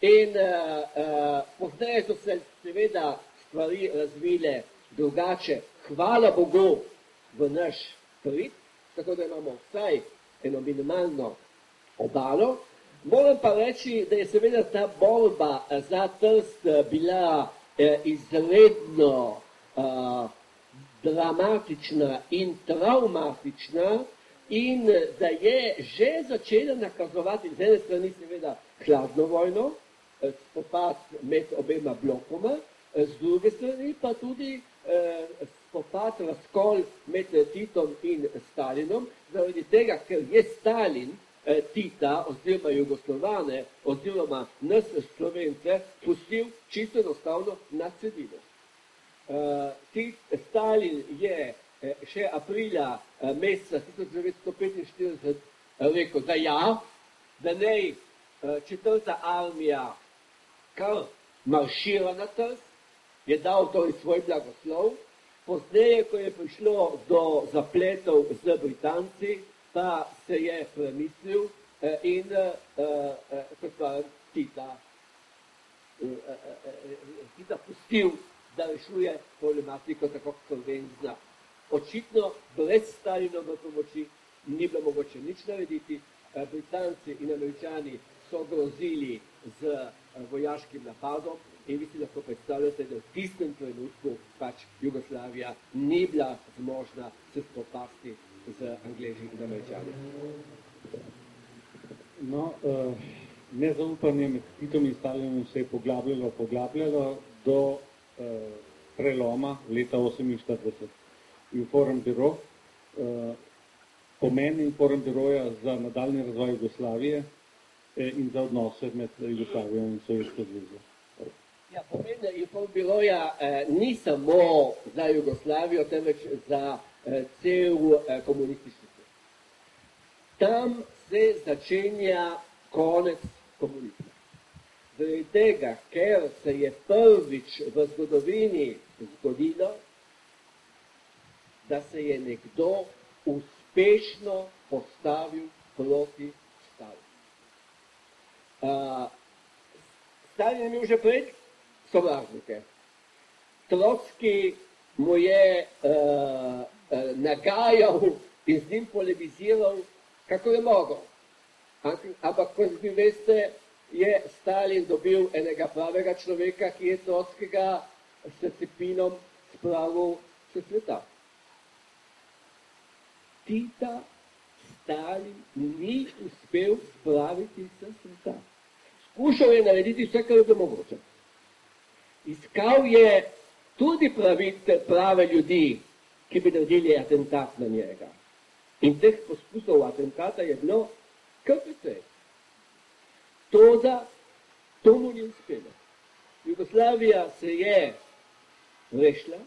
In uh, uh, pozneje so se seveda stvari razvile drugače. Hvala Bogu v naš prid, tako da imamo vsaj eno minimalno obalo, Moram pa reči, da je seveda ta borba za trst bila eh, izredno uh, dramatična in traumatična in da je že začela nakazovati z ene strani seveda hladno vojno, eh, spopad med obema blokoma, z druge strani pa tudi eh, spopad, razkol med Titom in Stalinom, zaradi tega, ker je Stalin Eh, Tita oziroma Jugoslovane oziroma nas Slovence pustil čisto enostavno na cedino. Uh, Stalin je eh, še aprila uh, meseca 1945 rekel, da ja, da ne uh, četrta armija kar maršira na trst, je dal torej svoj blagoslov, pozneje, ko je prišlo do zapletov z Britanci, pa se je premislil eh, in kot pa Tita, Tita pustil, da rešuje problematiko tako, kot ven zna. Očitno brez Stalinove pomoči ni bilo mogoče nič narediti. Eh, Britanci in Američani so grozili z eh, vojaškim napadom in vi si lahko predstavljate, da v tistem trenutku pač Jugoslavija ni bila zmožna se spopasti z Angleži in Američani. No, uh, nezaupanje med Titom in Stalinom se je poglabljalo, poglabljalo do uh, preloma leta 1948. Inform biro, uh, pomen Inform biroja za nadaljni razvoj Jugoslavije eh, in za odnose med Jugoslavijo in Sovjetsko zvezo. Ja, pomen Inform biroja eh, ni samo za Jugoslavijo, temveč za Eh, cel eh, komunistični svet. Tam se začenja konec komunizma. Zaradi tega, ker se je prvič v zgodovini zgodilo, da se je nekdo uspešno postavil proti Stalinu. Uh, Stalin je imel že prej sovražnike. Trotski mu je uh, uh, nagajal in z njim polemiziral, kako je mogel. Ampak, kot vi veste, je Stalin dobil enega pravega človeka, ki je Trotskega s cepinom spravil s sveta. Tita Stalin ni uspel spraviti s sveta. Skušal je narediti vse, kar je bilo mogoče. Iskal je tudi pravite, prave ljudi, ki bi naredili atentat na njega. In teh poskusov atentata je bilo kar precej. To, da to mu ni uspelo. Jugoslavija se je rešila,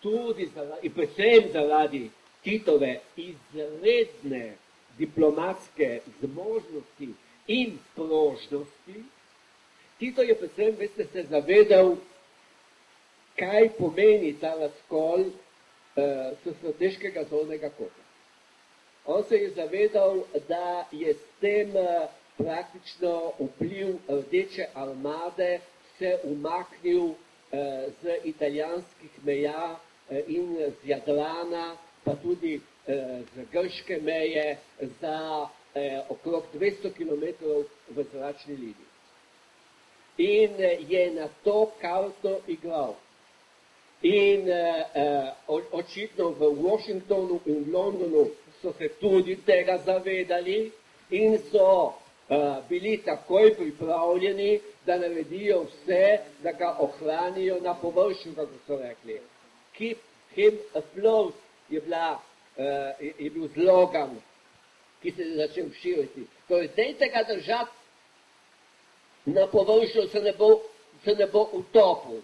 tudi zaradi, in predvsem zaradi Titove izredne diplomatske zmožnosti in prožnosti. Tito je predvsem, veste, se zavedal, kaj pomeni ta razkol uh, s strateškega zornega kota. On se je zavedal, da je s tem uh, praktično vpliv rdeče armade se umaknil uh, z italijanskih meja uh, in z Jadrana, pa tudi uh, z grške meje za uh, okrog 200 km v zračni liniji. In uh, je na to karto igral. In uh, uh, očitno v Washingtonu in Londonu so se tudi tega zavedali in so uh, bili takoj pripravljeni, da naredijo vse, da ga ohranijo na površju, kako so rekli. Keep him afloat je, bila, uh, je, je bil slogan, ki se je začel širiti. Torej, dejte ga držati na površju, se ne bo, se ne bo utopil.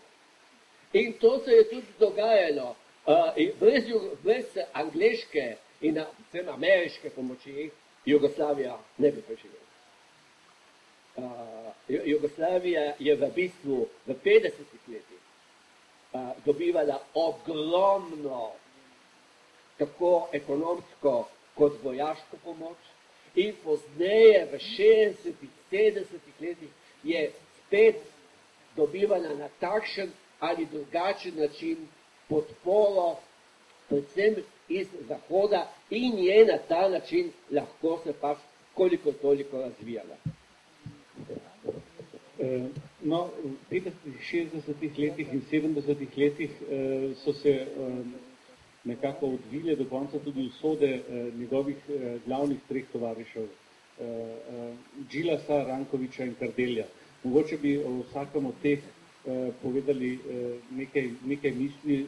In to se je tudi dogajalo. Uh, brez, brez angliške in predvsem ameriške pomoči Jugoslavija ne bi preživela. Uh, Jugoslavija je v bistvu v 50-ih letih uh, dobivala ogromno tako ekonomsko kot vojaško pomoč in pozneje v 60-ih, 70-ih letih je spet dobivala na takšen ali drugačen način podporo predvsem iz Zahoda in je na ta način lahko se pač koliko toliko razvijala. Eh, no, v 50-ih, 60-ih letih in 70-ih letih eh, so se eh, nekako odvile do konca tudi usode njegovih glavnih treh tovarišev, Džilasa, Rankoviča in Kardelja. Mogoče bi o vsakem od teh povedali nekaj, nekaj misli,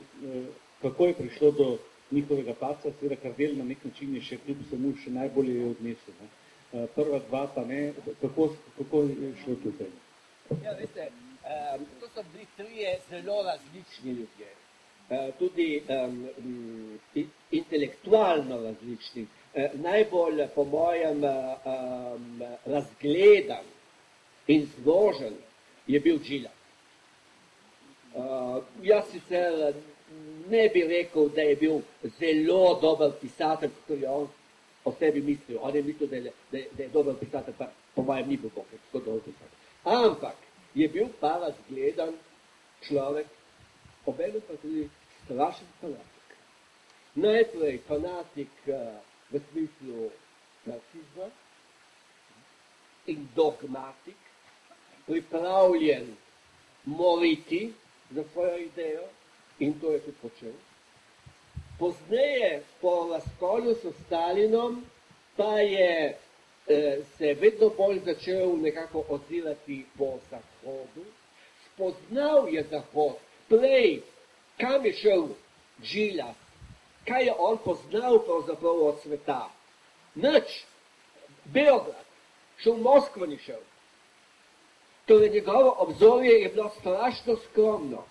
kako je prišlo do njihovega paca, seveda Kardel na nek način je še kljub vsemu še najbolje je odnesel. Ne. Eh, prva dva pa ne, kako, kako je šlo tukaj? Ja, veste, um, to so bili trije zelo različni ljudje, uh, tudi um, intelektualno različni. Uh, najbolj, po mojem, um, razgledan in zložen je bil Džila. Uh, jaz sicer ne bi rekel, da je bil zelo dober pisatelj, kot je on o sebi mislil. On je mislil, da je, da je, da je dober pisatelj, pa po mojem ni bil kot dober pisatelj. Ampak je bil pa razgledan človek, obenem pa tudi strašen fanatik. Najprej fanatik uh, v smislu nacizma in dogmatik, pripravljen moriti za svojo idejo, in to je tudi počel. Pozneje, po razkolju s Stalinom, pa je eh, se vedno bolj začel nekako odzivati po Zahodu. Spoznal je Zahod, prej, kam je šel Džila, kaj je on poznal pravzaprav od sveta. Nič, Beograd, šel v Moskvo ni šel. Torej njegovo obzorje je bilo strašno skromno.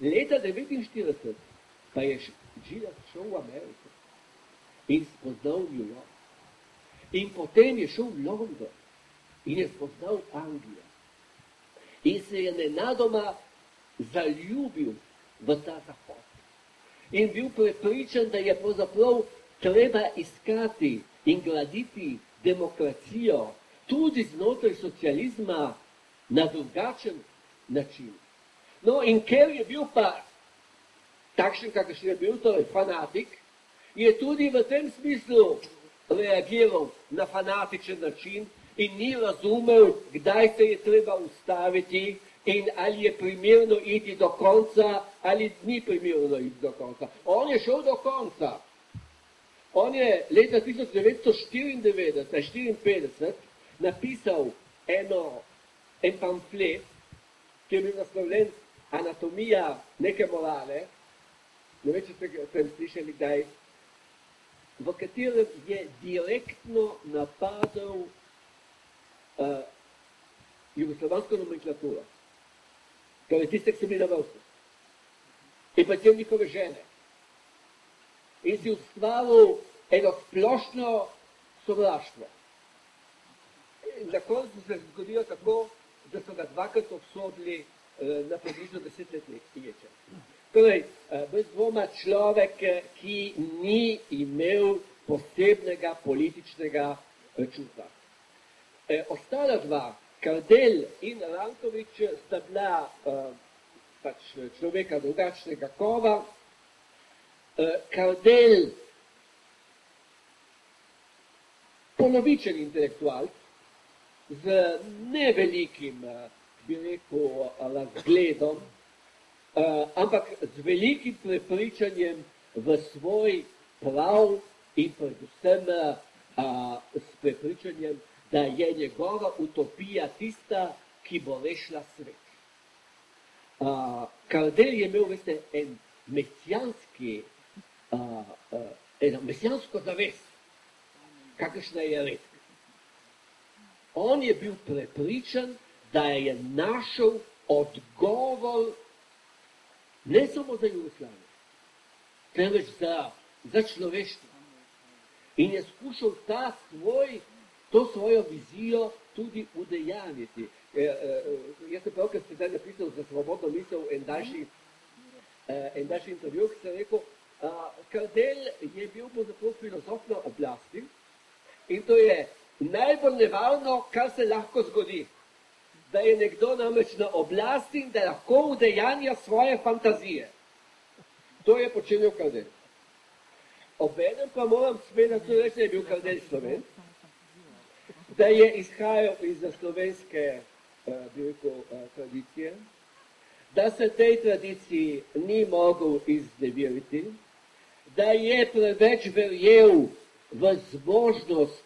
Leta 1949 pa je Žilas šel v Ameriko in spoznal New York. In potem je šel v London in je spoznal Anglijo. In se je nenadoma zaljubil v ta zahod. In bil prepričan, da je pravzaprav treba iskati in graditi demokracijo tudi znotraj socializma na drugačen način. No, in ker je bil pa takšen, kakršen je bil, torej fanatik, je tudi v tem smislu reagiral na fanatičen način in ni razumel, kdaj se je treba ustaviti in ali je primerno iti do konca ali ni primerno iti do konca. On je šel do konca. On je leta 1994-1954 napisal eno, en pamflet, ki je bil naslovljen Anatomija neke morale, ne vem, če ste tem slišali kdaj, v katerem je direktno napadal uh, jugoslovansko nomenklaturo, torej tiste, ki so bili na vrhu, in potem njihove žene. In si ustvaril eno splošno sovraštvo. In na koncu se je zgodilo tako, da so ga dvakrat obsodili uh, na približno desetletni ječe. Torej, uh, brez dvoma človek, ki ni imel posebnega političnega uh, čuta. E, ostala dva, Kardel in Rankovič, sta bila uh, pač človeka drugačnega kova. Uh, Kardel, polovičen intelektual, z nevelikim, bi rekel, razgledom, uh, ampak z velikim prepričanjem v svoj prav in predvsem uh, s prepričanjem, da je njegova utopija tista, ki bo rešila svet. Uh, Kardel je imel, veste, en mesijanski, uh, uh, eno mesijansko zavest, kakršna je red. On je bil prepričan, da je našel odgovor ne samo za Jugoslavijo, temveč za, za človeštvo. In je skušal ta svoj to svojo vizijo tudi udejaniti. E, e, jaz sem pravkar sedaj napisal za svobodno misel en daljši, e, en daljši intervju, ki sem rekel, a, Kardel je bil pravzaprav filozof na oblasti in to je najbolj nevarno, kar se lahko zgodi. Da je nekdo namreč na oblasti in da lahko udejanja svoje fantazije. To je počenil Kardel. Obenem pa moram smeti tudi reči, da je bil Kardel slovenc da je izhajal iz slovenske uh, rekel, uh, tradicije, da se tej tradiciji ni mogel izneviriti, da je preveč verjel v zmožnost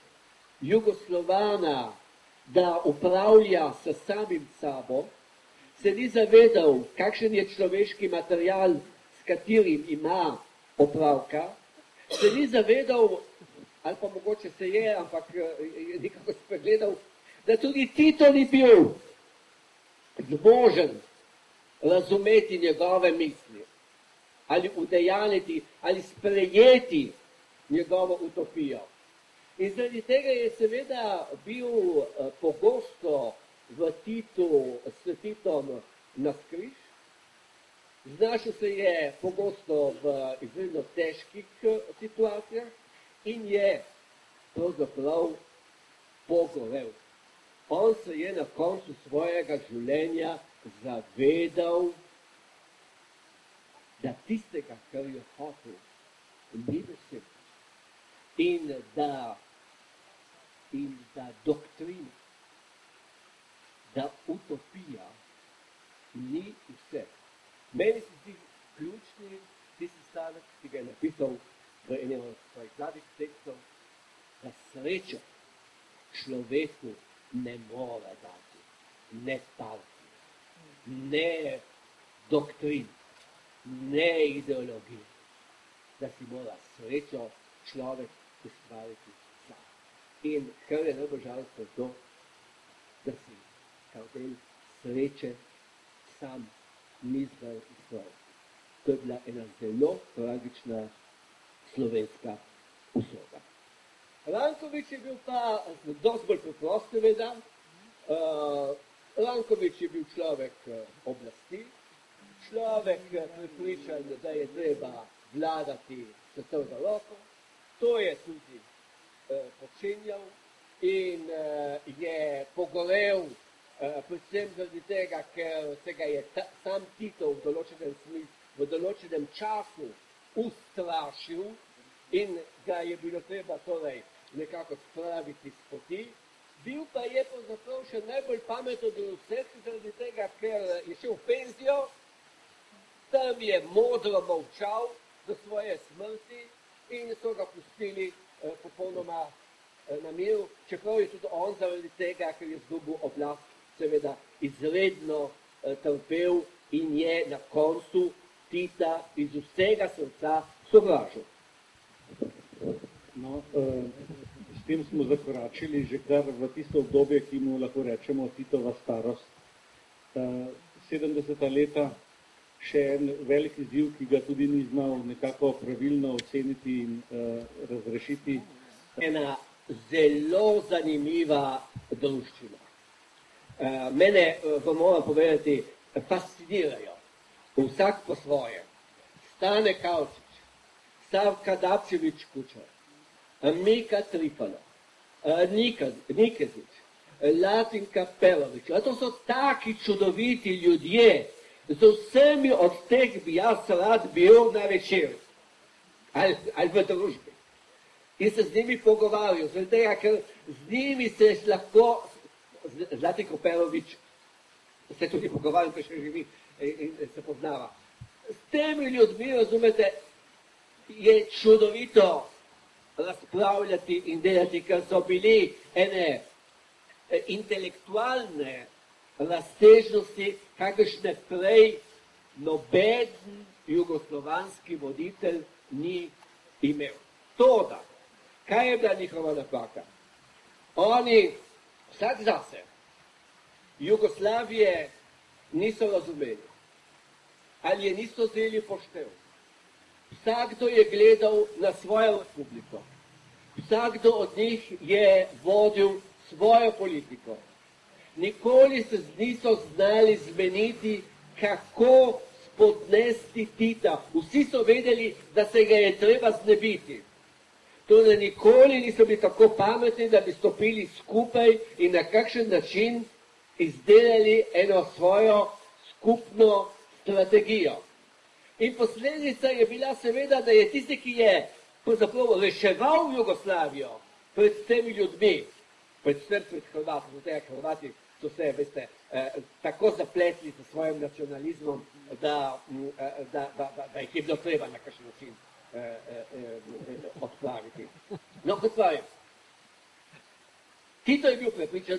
Jugoslovana, da upravlja s samim sabo, se ni zavedal, kakšen je človeški material, s katerim ima opravka, se ni zavedal, ali pa mogoče se je, ampak eh, je nekako spregledal, da tudi Tito ni bil zmožen razumeti njegove misli, ali udejaniti, ali sprejeti njegovo utopijo. In zaradi tega je seveda bil eh, pogosto v Titu s Titom na skriž, znašel se je pogosto v izredno težkih eh, situacijah, in je pravzaprav pogorel. On se je na koncu svojega življenja zavedal, da tistega, kar je hotel, ni vesel. In da, in da doktrina, da utopija ni vse. Meni se zdi ključni tisti stavek, ki ga je napisal v enem od zadnjih tekstov, da srečo človeku ne more dati, ne partij, ne doktrin, ne ideologij, da si mora srečo človek ustvariti sam. In kar je najbolj žalostno to, da si kao del sreče sam ni zdaj ustvaril. To je bila ena zelo tragična slovenska usoda. Lankovič je bil pa dosti bolj preprost, seveda. Uh, Lankovič je bil človek uh, oblasti, človek uh, pripričan, da je treba vladati svetovno roko. To je tudi eh, počenjal in eh, je pogorel eh, predvsem zaradi tega, ker se ga je ta, sam Tito v določenem, smislu, v določenem času ustrašil in ga je bilo treba torej nekako spraviti s poti. Bil pa je pravzaprav še najbolj pameten od vseh, zaradi tega, ker je šel v penzijo, tam je modro molčal do svoje smrti in so ga pustili eh, popolnoma eh, na miru, čeprav je tudi on zaradi tega, ker je zgubil oblast, seveda izredno eh, trpel in je na koncu Tita iz vsega srca sovražil. No, uh, tem smo zakoračili že kar v tisto obdobje, ki mu lahko rečemo Titova starost. 70. leta, še en velik izziv, ki ga tudi ni znal nekako pravilno oceniti in uh, razrešiti. Ena zelo zanimiva druščina. Uh, mene, uh, vam moram povedati, fascinirajo. Vsak po svoje. Stane Kaučič, Stavka Dapčevič Kučar, Mika Trifalo, Nikezič, Latin Kapelovič. A to so taki čudoviti ljudje, z vsemi od teh bi jaz rad bil na večer ali, ali v družbi. In se z njimi pogovarjal, zato ker z njimi se lahko, Zlati Kopelovič, se tudi pogovarjal, ker še živi in, in se poznava. S temi ljudmi, razumete, je čudovito razpravljati in delati, ker so bili ene eh, intelektualne razsežnosti, kakršne prej noben jugoslovanski voditelj ni imel. Toda, kaj je bila njihova napaka? Oni vsak zase Jugoslavije niso razumeli ali je niso vzeli poštev. Vsakdo je gledal na svojo republiko. Vsakdo od njih je vodil svojo politiko. Nikoli se niso znali zmeniti, kako spodnesti Tita. Vsi so vedeli, da se ga je treba znebiti. Torej, nikoli niso bili tako pametni, da bi stopili skupaj in na kakšen način izdelali eno svojo skupno strategijo. In posledica je bila seveda, da je tisti, ki je reševal Jugoslavijo pred temi ljudmi, predvsem pred Hrvati, zato je Hrvati so se, veste, eh, tako zapletli s svojim nacionalizmom, da, eh, da, da, da, da jih je bilo treba na kakšen način eh, eh, eh, odpraviti. No, kot pravim, Tito je bil prepričan,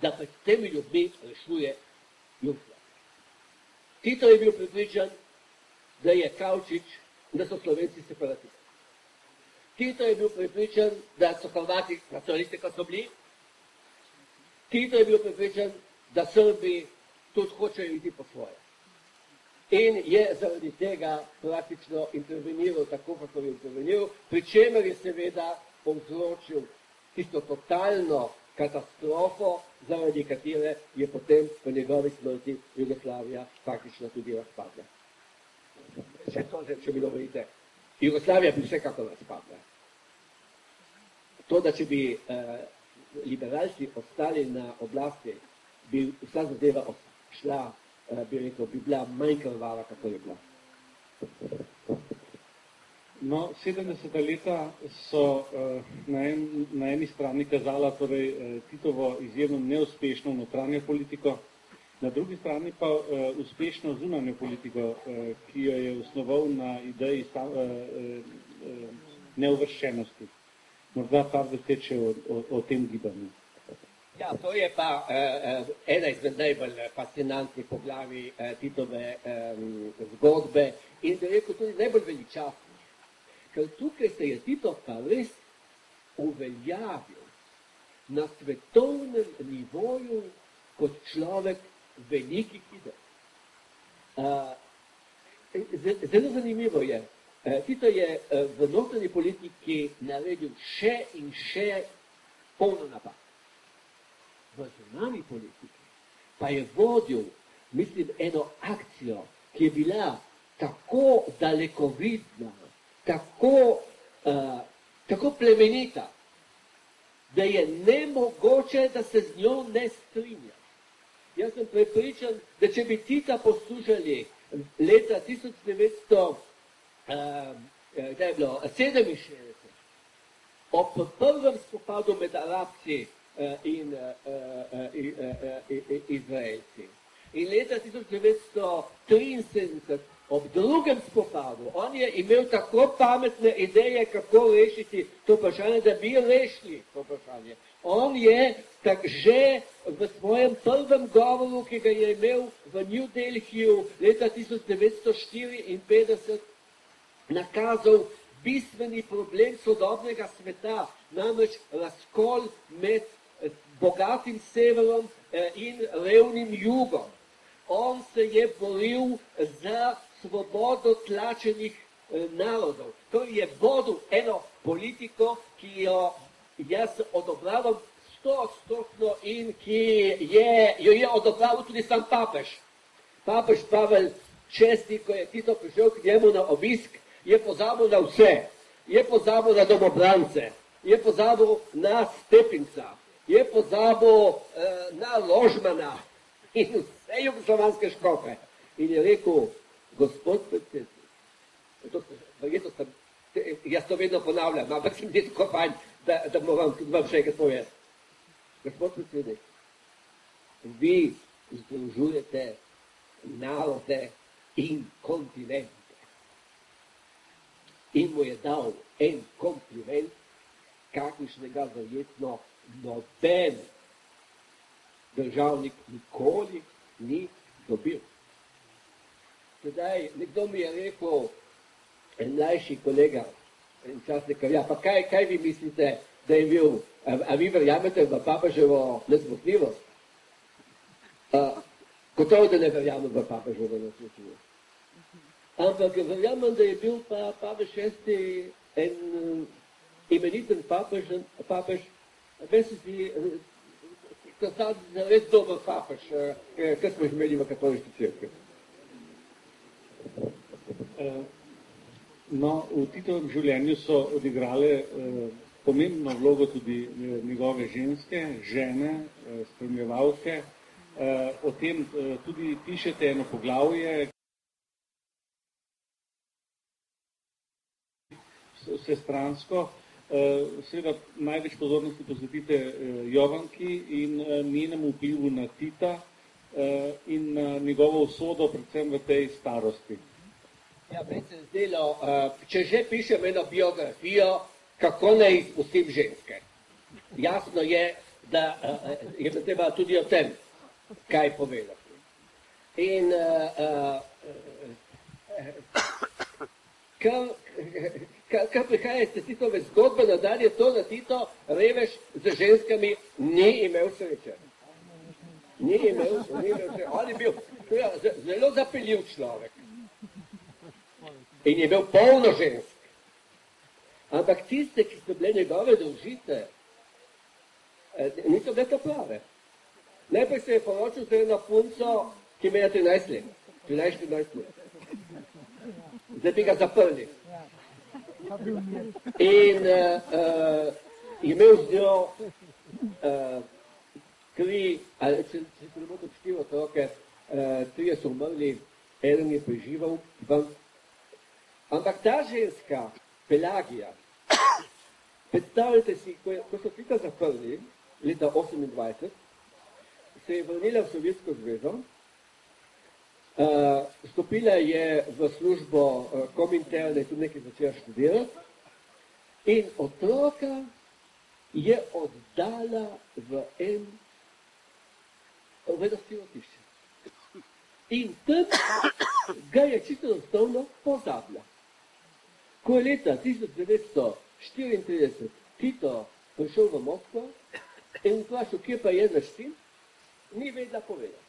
da pred temi ljudmi rešuje Jugoslavijo. Tito je bil pripričan, da je Kavčič, da so slovenci separatisti. Tito je bil pripričan, da so Hrvati nacionalisti, kot so bili. Tito je bil pripričan, da Srbi tudi hočejo iti po svoje. In je zaradi tega praktično interveniral tako, kako je interveniral, pri čemer je seveda povzročil tisto totalno katastrofo, zaradi katere je potem po njegovi smrti Jugoslavija faktično tudi razpadla. Če to če mi dovolite, Jugoslavija bi vsekako razpadla. To, da če bi eh, liberalci ostali na oblasti, bi vsa zadeva šla, eh, bi rekel, bi bila manj krvava, kako je bila. No, 70. leta so uh, na, en, na eni strani kazala torej, uh, Titovo izjemno neuspešno notranjo politiko, na drugi strani pa uh, uspešno zunanjo politiko, uh, ki jo je osnoval na ideji sta, uh, uh, neuvrščenosti. Morda par deseče o, o, o tem gibanju. Ja, to je pa uh, ena izmed najbolj fascinantnih poglavi uh, Titove um, zgodbe in da je rekel tudi najbolj veličastno ker tukaj se je Tito pa res uveljavil na svetovnem nivoju kot človek velikih idej. Zelo zanimivo je, Tito je v notranji politiki naredil še in še polno napak. V zunanji politiki pa je vodil, mislim, eno akcijo, ki je bila tako dalekovidna, tako, uh, tako plemenita, da je nemogoče, da se z njo ne strinja. Jaz sem prepričan, da če bi Tita poslušali leta 1900, uh, da je bilo 67, ob prvem spopadu med Arabci uh, in uh, uh, uh, uh, Izraelci. In leta 1973 ob drugem spopadu, on je imel tako pametne ideje, kako rešiti to vprašanje, da bi rešili to vprašanje. On je tak že v svojem prvem govoru, ki ga je imel v New Delhiju leta 1954, nakazal bistveni problem sodobnega sveta, namreč razkol med bogatim severom eh, in revnim jugom. On se je boril za svobodo tlačenih eh, narodov. To je vodil eno politiko, ki jo jaz odobravam stotstotno in ki je, jo je odobraval tudi sam papež. Papež Pavel VI, ko je Tito prišel k njemu na obisk, je pozabil na vse. Je pozabil na domobrance, je pozabil na Stepinca, je pozabil eh, na Ložmana in vse jugoslovanske škofe. In je rekel, gospod predsednik, to, verjetno sem, jaz to vedno ponavljam, ampak sem tako fajn, da, da moram vam še enkrat povedati. Gospod predsednik, vi združujete narode in kontinente. In mu je dal en kompliment, kakršnega verjetno noben državnik nikoli ni dobil. Sedaj, nekdo mi je rekel, en mlajši kolega, en časnik, ja, pa kaj, kaj vi mislite, da je bil, a, a vi verjamete v papeževo nezmotljivost? Gotovo, da ne verjamem v papeževo nezmotljivost. Ampak verjamem, da je bil pa papež šesti en uh, imeniten papež, papež veš si, da je to res dober papež, uh, kar smo jih imeli v katoliški crkvi. Eh, no, v Titovem življenju so odigrale eh, pomembno vlogo tudi eh, njegove ženske, žene, spremljevalke. O tem tudi pišete eno poglavje, vse stransko. Seveda največ pozornosti posvetite Jovanki in njenemu vplivu na Tita in na njegovo usodo, predvsem v tej starosti. Ja, meni se zdelo, uh, če že pišem eno biografijo, kako ne izpustim ženske. Jasno je, da uh, je treba tudi o tem kaj povedati. In uh, uh, kar, kar, prihaja iz Titove zgodbe, da dalje to, da Tito Revež z ženskami ni imel sreče. Ni imel, ni imel sreče. On je bil zelo zapeljiv človek in je imel polno žensk. Ampak tiste, ki so bile njegove dolžite, eh, niso bile to prave. Najprej se je poročil z eno punco, ki ima 13 let, 13-14 let. Zdaj bi ga zaprli. In uh, uh, imel z njo uh, tri, ali če se ne bodo štiri otroke, uh, trije so umrli, eden je preživel, dva Ampak ta ženska, Pelagija, predstavljate si, ko, ko so Tita zaprli leta 28, se je vrnila v Sovjetsko zvezo, uh, stopila je v službo uh, kominterne, tudi nekaj začela študirati in otroka je oddala v en vedostivotišče. In tam ga je čisto enostavno pozabila. Ko je leta 1934 Tito prišel v Moskvo in vprašal, kje pa je naš sin, ni vedela povedati.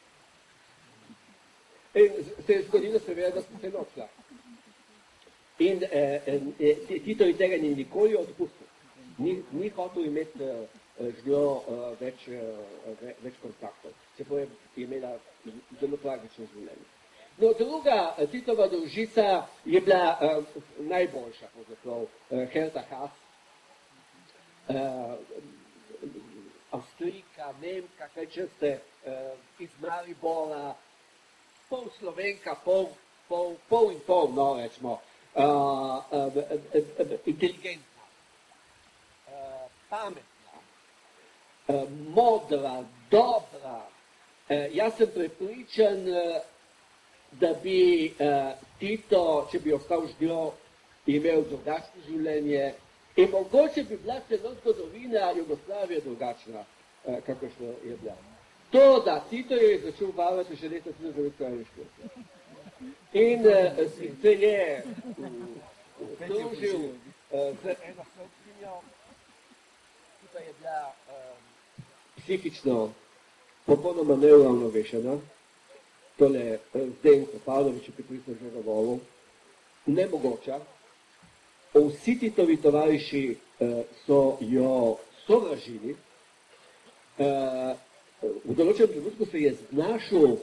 In se je zgodilo seveda, da sem se nočila. In eh, eh, Tito je tega ni nikoli odpustil. Ni, ni hotel imeti eh, z njo eh, več, eh, več kontaktov. Se pa je imela zelo tragično življenje. No, druga Titova družica je bila uh, najboljša, pravzaprav uh, Herta Haas, uh, Avstrijka, Nemka, kaj če ste uh, iz Maribora, pol Slovenka, pol, pol, pol in pol, no rečemo, uh, uh, uh, uh, inteligentna, uh, pametna, uh, modra, dobra. Uh, jaz sem prepričan, uh, da bi uh, Tito, če bi ostal ždjo, imel drugačno življenje in mogoče bi bila celo zgodovina Jugoslavije drugačna, uh, kakršno je bila. To, da Tito je začel bavati še leta 1941. In uh, se je družil uh, z eno srpkinjo, ki pa je bila uh, psihično popolnoma neuravnovešena tole Zdenko Pavlovič, ki je že govoril, nemogoča. Vsi ti tovi tovariši uh, so jo sovražili. Uh, v določenem trenutku se je znašel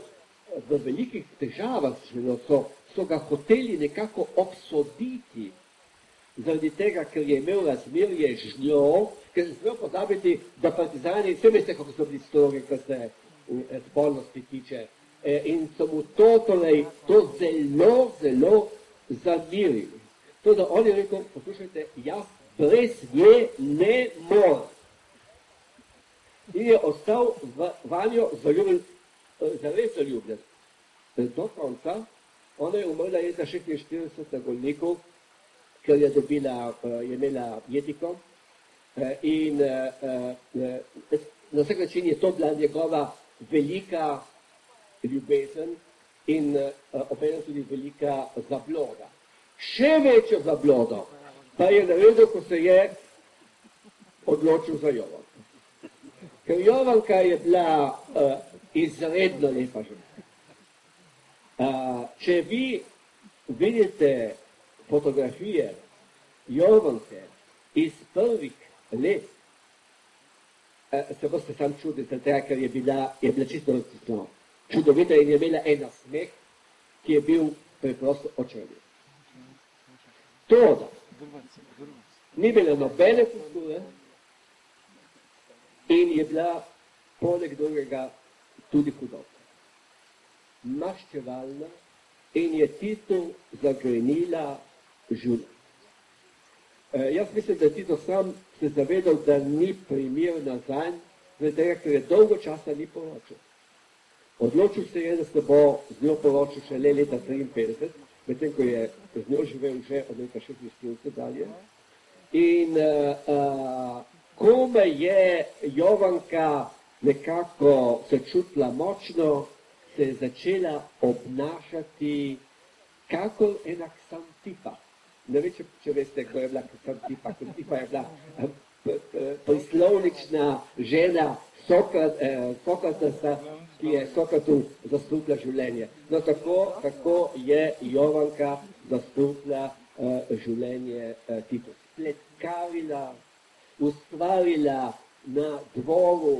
v velikih težavah, so, so ga hoteli nekako obsoditi, zaradi tega, ker je imel razmerje z njo, ker se smel pozabiti, da partizani, vse veste, kako so bili strogi, kar se spolnosti tiče, Eh, in so mu to, torej, to zelo, zelo zamirili. To, da on je rekel, poslušajte, jaz brez nje ne morem. In je ostal v vanjo zaljubljen, eh, zares zaljubljen. Do konca, ona je umrla leta 46 na golniku, ker je dobila, eh, je imela jetiko in na vsak način je to bila njegova velika ljubezen in uh, obenem tudi velika zabloda. Še večjo zablodo pa je naredil, ko se je odločil za Jovanko. Ker Jovanka je bila uh, izredno lepa žena. Uh, če vi vidite fotografije Jovanke iz prvih let, uh, se boste sam čuditi, ker je bila, je bila čisto različna čudovita in je imela en smeh, ki je bil preprosto očarljiv. To, da ni bila nobene kulture in je bila poleg drugega tudi hudobna. Maščevalna in je Tito zagrenila življenje. E, jaz mislim, da je Tito sam se zavedal, da ni primerna zanj, zaradi tega, ker je dolgo časa ni poročil. Odločil se je, da se bo z njo poročil še le leta 53, medtem ko je z njo živel že od leta 46 dalje. In uh, uh, kome je Jovanka nekako se čutila močno, se je začela obnašati kakor enak sam tipa. Ne vem, če, veste, kdo je bila sam tipa. Tipa je bila uh, prislovnična žena Sokrat, eh, Sokratesa, ki je Sokratu zastupila življenje. No, tako, tako je Jovanka zastupila uh, življenje uh, Titu. Spletkavila, ustvarila na dvoru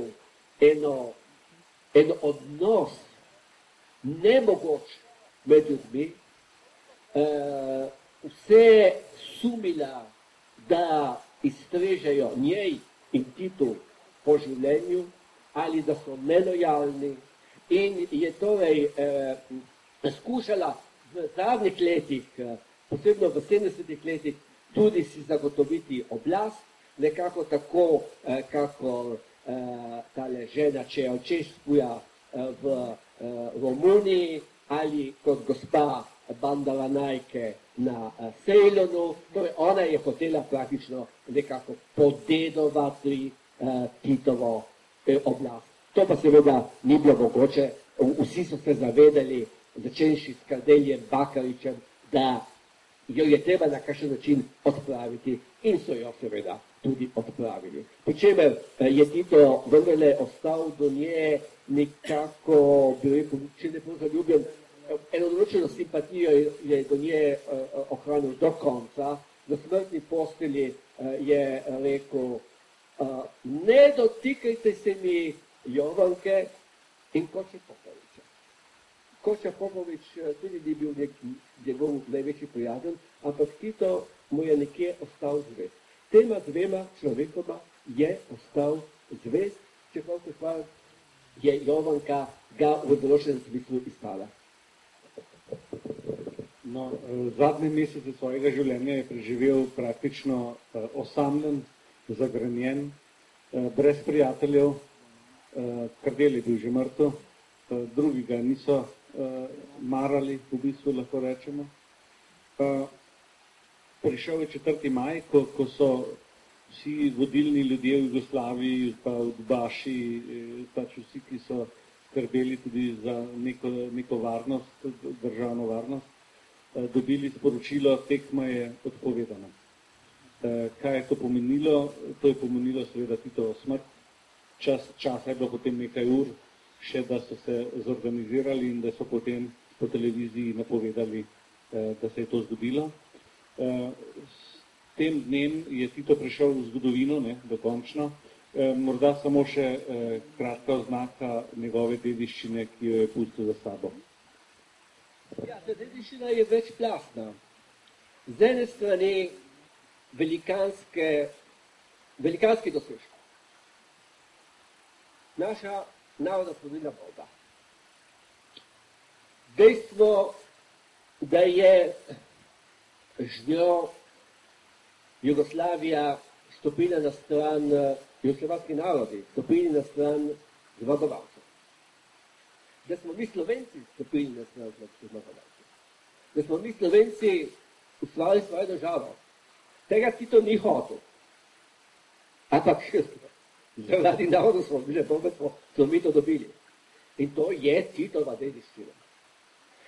eno, en odnos nemogoč med ljudmi, uh, vse sumila, da iztrežejo njej in Titu po življenju, ali da so nelojalni, in je torej eh, skušala v zadnjih letih, eh, posebno v 70-ih letih, tudi si zagotoviti oblast, nekako tako, eh, kako eh, tale žena Čeočeskuja eh, v eh, Romuniji ali kot gospa Bandala Najke na eh, Ceylonu, torej ona je hotela praktično nekako podedovati eh, Titovo eh, oblast. To pa seveda ni bilo mogoče, vsi so se zavedali, začenši s Kardeljem Bakaričem, da jo je treba na kakšen način odpraviti in so jo seveda tudi odpravili. Pričemer eh, je Tito vendarle ostal do nje nekako, bi rekel, če ne bo zaljubljen, eh, eno določeno simpatijo je do nje eh, ohranil do konca, na smrtni posteli je rekel, ne dotikajte se mi Jovanke in Koče Popoviča. Koča Popovič eh, tudi ni bil nek njegov največji prijatelj, ampak Tito mu je nekje ostal zvest. Tema dvema človekoma je ostal zvest, čeprav se hvala, je Jovanka ga v določenem smislu izpala. No, eh, zadnje mesece svojega življenja je preživel praktično uh, osamljen, zagrenjen, uh, brez prijateljev, krdel je bil že mrtev, uh, drugi ga niso uh, marali, v bistvu lahko rečemo. Prišel je 4. maj, ko, ko so vsi vodilni ljudje v Jugoslaviji, pa v Baši, pač vsi, ki so skrbeli tudi za neko, neko varnost, državno varnost, Eh, dobili sporočilo, tekma je odpovedana. Eh, kaj je to pomenilo? To je pomenilo seveda Titovo smrt. Čas, časa je bilo potem nekaj ur, še da so se zorganizirali in da so potem po televiziji napovedali, eh, da se je to zgodilo. S tem dnem je Tito prišel v zgodovino, ne, dokončno. Morda samo še kratka oznaka njegove dediščine, ki jo je pustil za sabo. Ja, ta dediščina je večplastna. Z ene strani velikanske, velikanski dosežki. Naša narodna spomina Boga. Dejstvo, da je žnjo Jugoslavija stopila na stran, jugoslovanski narodi stopili na stran zmagovalcev da smo mi Slovenci stopili na stran zmagovalcev. Da smo mi Slovenci ustvarili svojo državo. Tega Tito ni hotel. Ampak zaradi narodu smo bili bombe, smo, mi to dobili. In to je Titova dediščina.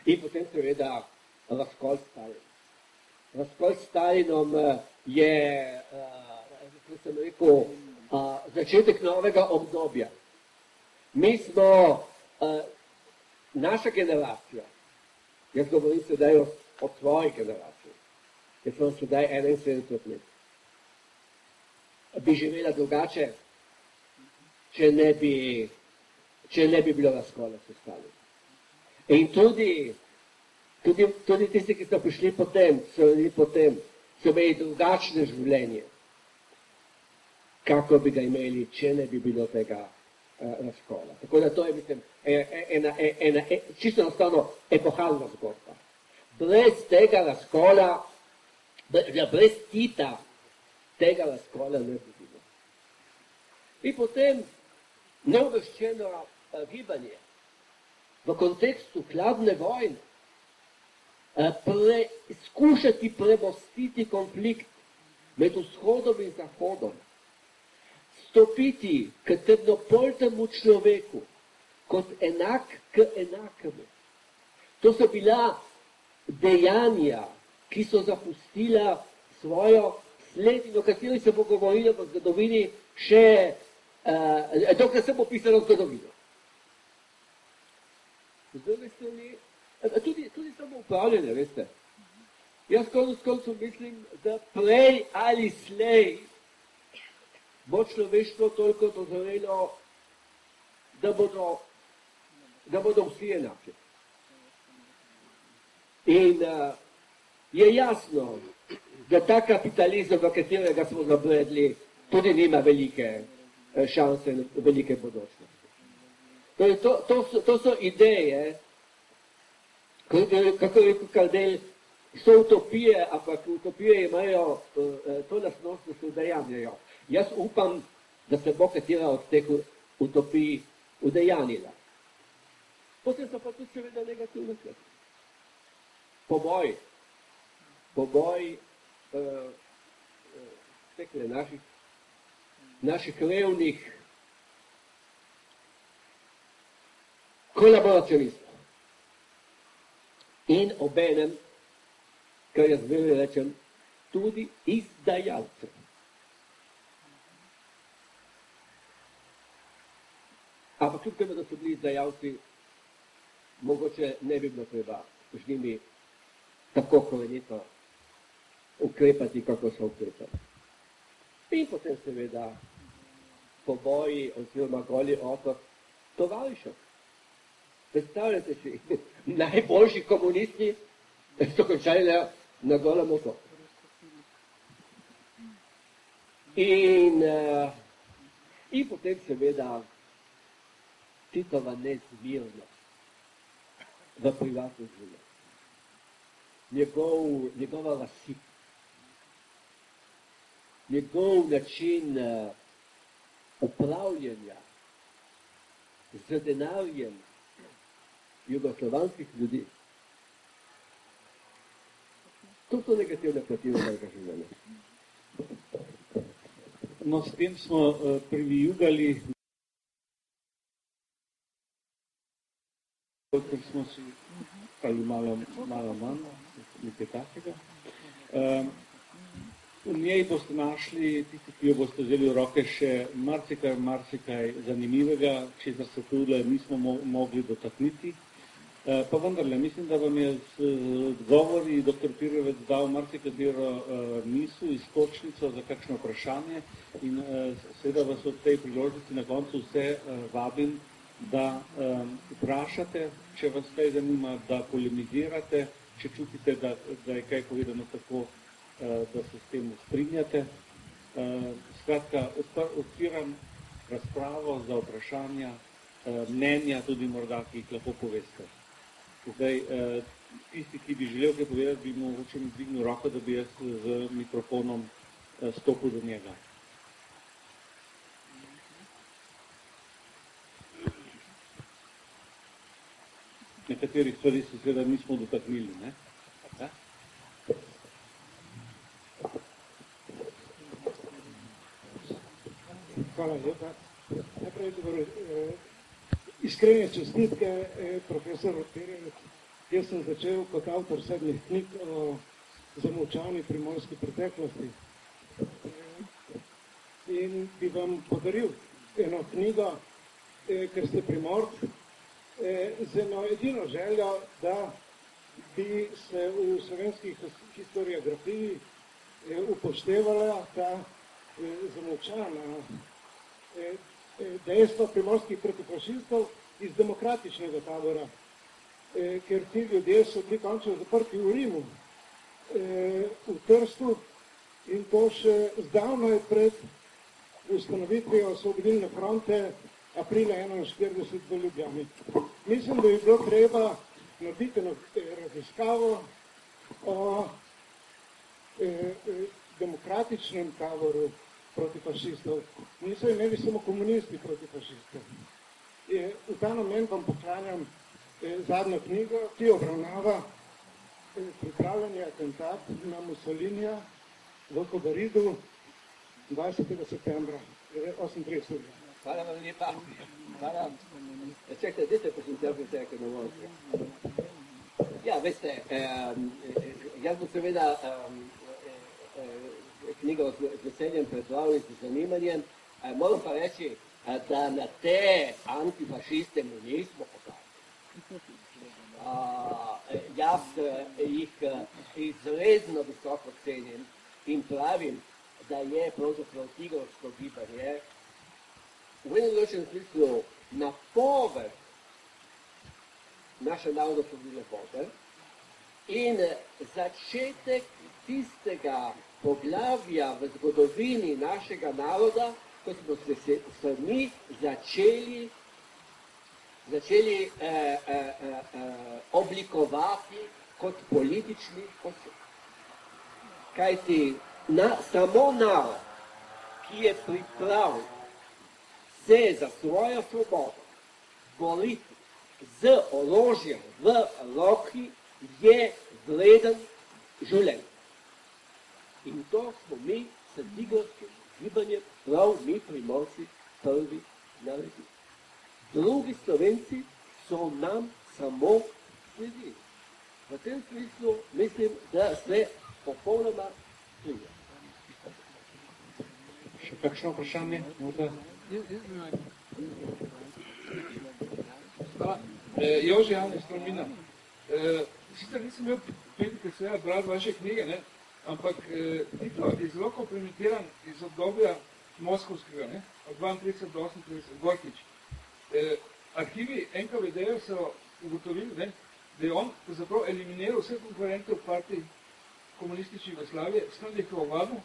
In potem seveda razkol Stalin. Razkol Stalinom eh, je, uh, kot sem rekel, uh, začetek novega obdobja. Mi smo uh, naša generacija, jaz govorim sedaj o, o tvoji generaciji, jaz sem sedaj 71 let, bi živela drugače, če ne bi, če ne bi bilo razkola s ostali. In tudi, tudi, tudi tisti, ki so prišli potem, so bili potem, so imeli drugačne življenje, kako bi ga imeli, če ne bi bilo tega razkola. Eh, Tako da to je, mislim, ena, ena, ena čisto enostavno epohalna zgodba. Brez tega razkola, brez Tita, tega razkola ne bi bilo. In potem neuvrščeno eh, gibanje v kontekstu hladne vojne, eh, pre, skušati premostiti konflikt med vzhodom in zahodom, stopiti k temnopoltemu človeku kot enak k enakemu. To so bila dejanja, ki so zapustila svojo sled in o kateri se bo govorilo v zgodovini še, dokler se bo pisalo zgodovino. Z druge strani, eh, tudi, tudi samo upravljanje, veste. Jaz konec koncev mislim, da prej ali slej bo človeštvo toliko dozorelo, da bodo, da bodo vsi enaki. In uh, je jasno, da ta kapitalizem, v katerega smo zabredli, tudi nima velike šanse, velike bodočnosti. Torej, to, to, so, to so ideje, kako je rekel Kaldel, so utopije, ampak utopije imajo uh, to lastnost, da se udejanjajo. Jaz upam, da se bo katera od teh utopij udejanila. Potem so pa tudi seveda negativne stvari. Poboj, poboj uh, uh, naših, naših revnih kolaboracionistov. In obenem, kar jaz zmeraj rečem, tudi izdajalcev. Ampak kljub temu, da so bili izdajalci, mogoče ne bi bilo treba z njimi tako korenito ukrepati, kako so ukrepali. In potem seveda poboji oziroma goli otok tovarišev. Predstavljate si, najboljši komunisti so končali na, na golem otoku. In, uh, in potem seveda Titova nezmirnost v privatnem življenju. Njegov, njegova vasi, njegov način uh, upravljanja z denarjem jugoslovanskih ljudi. To so negativne plati mojega življenja. No, s tem smo uh, privijugali, ker smo si ali malo, malo manj, nekaj takega. Um, v njej boste našli, tisti, ki jo boste vzeli v roke, še marsikaj, marsikaj zanimivega, česar se tudi nismo mo mogli dotakniti. Uh, pa vendarle, mislim, da vam je z odgovori dr. Pirjevec dal marsikatero uh, misel, iztočnico za kakšno vprašanje in uh, seveda vas od tej priložnosti na koncu vse vabim, da vprašate, če vas kaj zanima, da polemizirate, če čutite, da, da je kaj povedano tako, da se s tem strinjate. Uh, skratka, odpiram razpravo za vprašanja, uh, mnenja tudi morda, ki jih lahko poveste. Zdaj, tisti, ki bi želel kaj povedati, bi mu mogoče dvignil roko, da bi jaz z mikrofonom stopil do njega. nekaterih stvari se seveda nismo dotaknili. Ne? Ja? Hvala lepa. Najprej dobro, eh, iskrene čestitke, eh, profesor Perjevec. Jaz sem začel kot avtor sedmih knjig o zamovčani primorski preteklosti. Eh, in bi vam podaril eno knjigo, eh, ker ste primorci, z eno edino željo, da bi se v slovenskih historiografiji upoštevala ta zamočana dejstva primorskih protifašistov iz demokratičnega tabora, ker ti ljudje so bili končno zaprti v Rimu, v Trstu in to še zdavno je pred ustanovitvijo osvobodilne fronte aprila 41 v Ljubljani. Mislim, da bi bilo treba narediti eno raziskavo o e, e, demokratičnem taboru proti fašistov. Niso imeli samo komunisti proti fašistom. E, v ta namen vam poklanjam e, zadnjo knjigo, ki obravnava e, pripravljanje atentat na Mussolinija v Kobaridu 20. septembra 38. Hvala vam lepa. Hvala. Čekajte, dajte prezentirati vse, kaj dovolite. Ja, veste, eh, jaz bom seveda eh, knjigo z veseljem predval in z zanimanjem. Eh, moram pa reči, eh, da na te antifašiste mi nismo pokazali. Uh, jaz uh, jih uh, izredno visoko cenim in pravim, da je pravzaprav tigrovsko gibanje v enem določenem smislu napoved naše narodoslovne vode in začetek tistega poglavja v zgodovini našega naroda, ko smo se, se mi začeli, začeli eh, eh, eh, oblikovati kot politični oseb. Kajti na, samo narod, ki je pripravljen se za svojo svobodo boriti z orožjem v roki je vreden življenja. In to smo mi s tigrovskim gibanjem, prav mi primorci, prvi naredili. Drugi slovenci so nam samo sledili. V tem smislu mislim, da se popolnoma strinjam. Še kakšno vprašanje? Morda? E, Jože Janes Stromina. E, sicer nisem imel prilike seveda brati vaše knjige, ne? Ampak e, Tito je zelo komplementiran iz obdobja Moskovskega, ne? od 32 do 38, Gorkič. E, arhivi NKVD so ugotovili, ne, da je on pravzaprav eliminiral vse konkurente v partiji komunistične Jugoslavije, s tem, je ovabil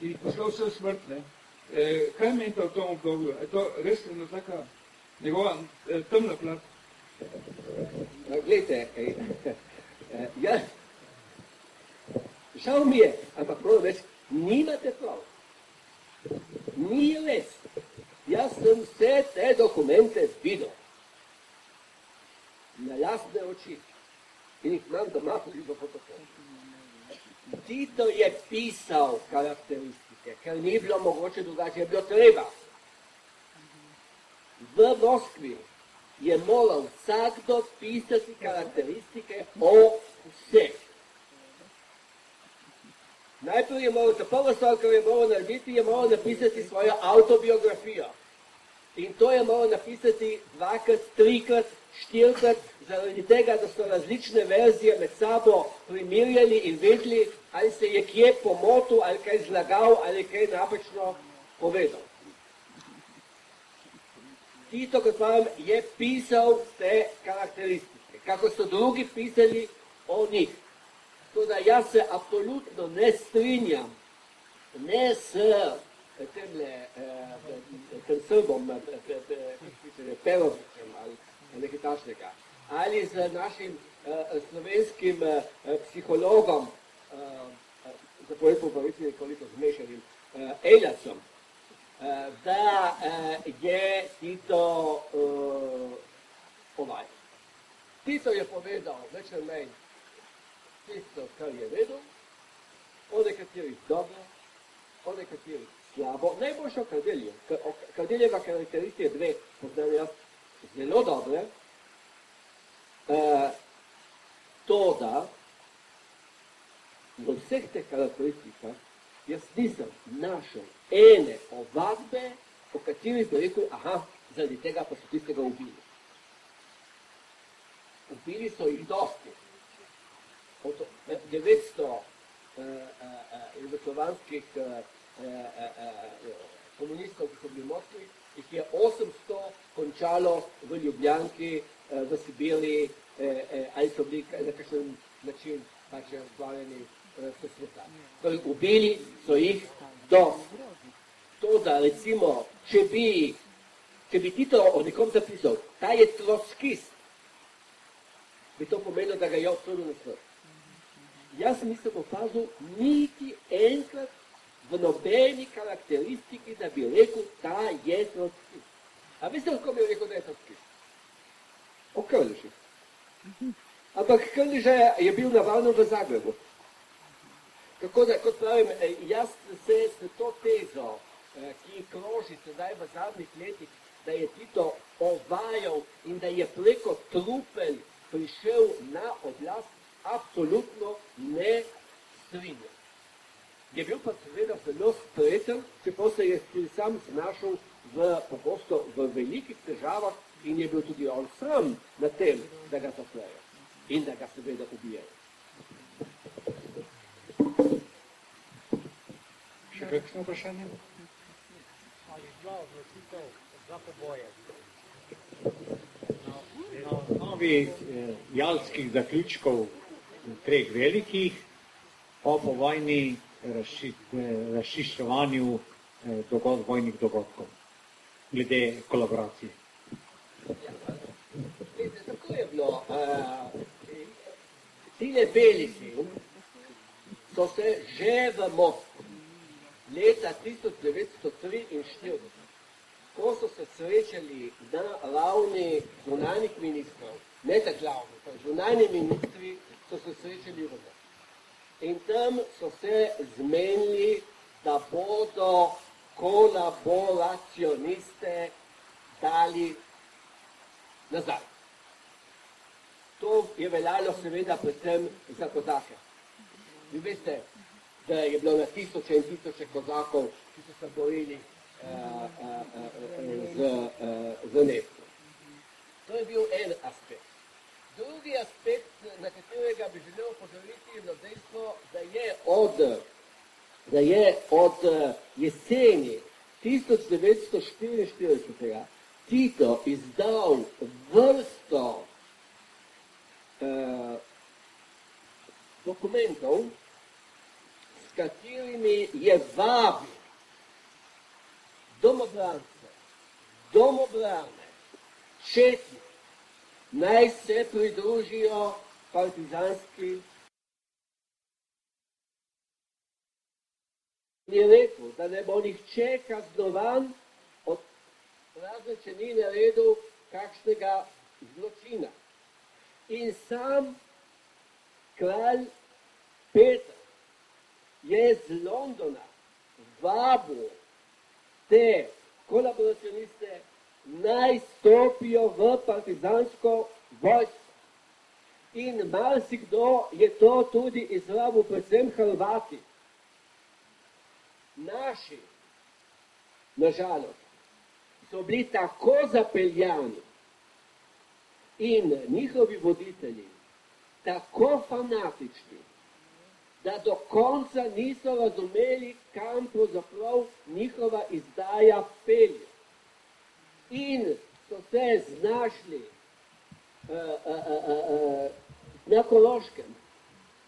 in poslal vse v smrt. Ne. E, kaj menite v tom obdobju? Je to res ena taka njegova e, temna plat? No, Glejte, ej, eh, jaz, žal mi je, ampak moram reči, nimate prav. Ni res. Jaz sem vse te dokumente videl. Na jasne oči. In jih imam doma tudi v fotografu. Tito je pisal karakteristike, ker ni bilo mogoče drugače, je bilo treba. V Moskvi je moral vsakdo pisati karakteristike o vseh. Najprej je moral, ta prva stvar, kar je moral narediti, je moral napisati svojo avtobiografijo. In to je moral napisati dvakrat, trikrat, štirikrat, zaradi tega, da so različne verzije med sabo primirjali in vedeli, ali se je kje pomotil, ali kaj zlagal, ali kaj napačno povedal. Tito, kot pravim, je pisal te karakteristike, kako so drugi pisali o njih. Da jaz se absolutno ne strinjam, ne s temle, tem srbom, Perovičem ali nekaj takšnega, ali z našim eh, slovenskim eh, psihologom, eh, za povedal pa biti nekoliko zmešanim, Eljacom, da je Tito ovaj. Tito je povedal več ali manj tisto, kar je vedel, o nekaterih dobro, o nekaterih slabo, najboljšo kardeljo. Kardeljeva karakteristike dve poznam jaz zelo dobre, e, to, da v vseh teh karakteristikah jaz nisem našel ene ovadbe, po kateri bi rekel, aha, zaradi tega pa so tistega ubili. Ubili so jih dosti. Od 900 jugoslovanskih komunistov, ki so bili v Moskvi, jih je 800 končalo v Ljubljanki, v Sibiriji, ali so bili na kakšen način pač zbavljeni s sveta. Torej, ubili so jih do to, da recimo, če bi, če bi Tito o nekom zapisal, ta je troskist, bi to pomenilo, da ga je obsodil na smrt. Jaz nisem opazil niti enkrat v nobeni karakteristiki, da bi rekel, ta je troskist. A veste, kako bi rekel, da je troskist? O Krliši. Ampak Krliša je bil navarno v Zagrebu. Tako da, kot pravim, jaz se s to tezo, ki kroži sedaj v zadnjih letih, da je Tito ovajal in da je preko trupel prišel na oblast, absolutno ne strinjam. Je bil pa seveda zelo spreten, čeprav se je tudi sam znašel v, pogosto v velikih težavah in je bil tudi on sam na tem, da ga zaprejo in da ga seveda ubijajo. Še kakšno vprašanje? Ali je bila odločitev za poboje? Na osnovi eh, jalskih zaključkov treh velikih o povojni eh, razšiščevanju eh, dogod, vojnih dogodkov glede kolaboracije. Vidite, tako je bilo. Uh, tile beliki so se že v Moskvi leta 1943, ko so se srečali na ravni zunanjih ministrov, ne ta glavni, pa zunanji ministri so se srečali Moskvi. In tam so se zmenili, da bodo kolaboracioniste dali nazaj. To je veljalo seveda predvsem za kozake. Vi veste, da je bilo na tisoče in tisoče kozakov, ki so se borili uh, uh, uh, z, uh, z neftom. To je bil en aspekt. Drugi aspekt, na katerega bi želel opozoriti, je dejstvo, da je od, da je od jeseni 1944. Tito izdal vrsto eh, dokumentov, s katerimi je vabil domobrance, domobrane, četnike, naj se pridružijo partizanski je rekel, da ne bo nihče kaznovan od razne, če ni naredil kakšnega zločina. In sam kralj Peter je z Londona vabil te kolaboracioniste naj stopijo v partizansko vojsko. In marsikdo je to tudi izrabil, predvsem Hrvati. Naši, nažalost, so bili tako zapeljani in njihovi voditelji tako fanatični, da do konca niso razumeli, kam pravzaprav njihova izdaja pelje. In so se znašli uh, uh, uh, uh, na Kološkem,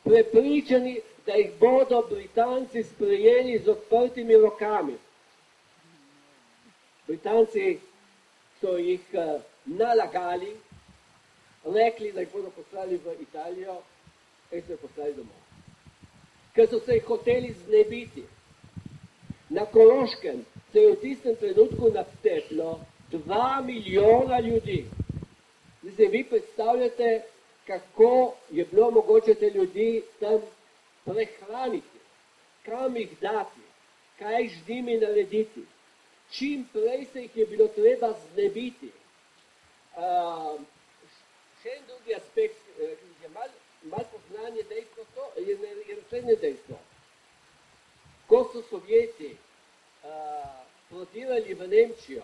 prepričani, da jih bodo Britanci sprejeli z odprtimi rokami. Britanci so jih uh, nalagali, rekli, da jih bodo poslali v Italijo, in so jih poslali domov ker so se jih hoteli znebiti. Na Koroškem se je v tistem trenutku napetlo dva milijona ljudi. Zdaj se vi predstavljate, kako je bilo mogoče te ljudi tam prehraniti, kam jih dati, kaj z njimi narediti. Čim prej se jih je bilo treba znebiti. Uh, še en drugi aspekt, ki je malo mal poznanje dejstvo to, je, je naslednje dejstvo. Ko so Sovjeti uh, prodirali v Nemčijo,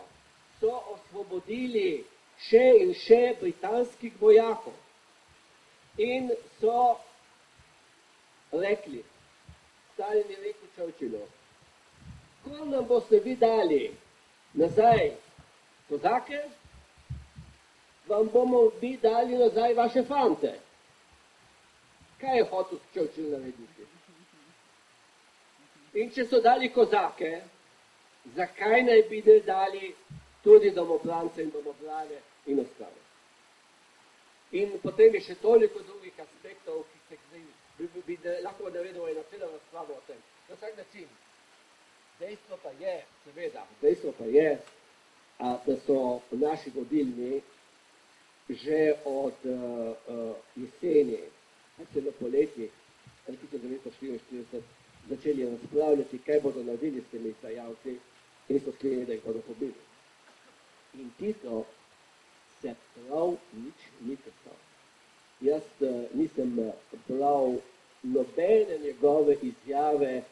so osvobodili še in še britanskih vojakov in so rekli, Stalin je rekel Churchillu, ko nam boste vi dali nazaj kozake, vam bomo vi dali nazaj vaše fante. Kaj je hotel Churchill narediti? In če so dali kozake, zakaj naj bi ne dali tudi domobrance in domobrane in ostale? In potem je še toliko drugih aspektov, ki se zdaj bi, bi, bi lahko naredil eno celo razpravo o tem. Na vsak način. Dejstvo pa je, seveda, dejstvo pa je, a, da so naši vodilni že od uh, uh, jeseni celo poleti 1944 začeli razpravljati, kaj bodo naredili s temi izdajalci in so sklenili, da jih bodo pobili. Tito se prav nič ni pisal. Jaz uh, nisem bral nobene njegove izjave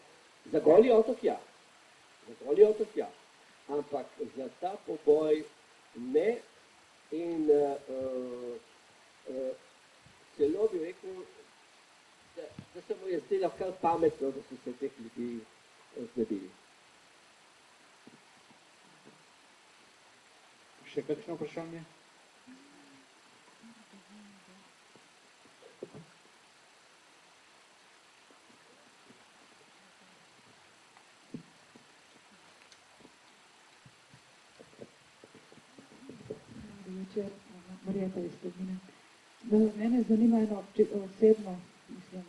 za goli otok ja, za goli otok ja, ampak za ta poboj ne in uh, uh, celo bi rekel, da, da se mu je zdelo kar pametno, da so se teh ljudi znebili. Še kakšno vprašanje? večer, Marijeta iz Podmine. Mene zanima eno osebno, mislim,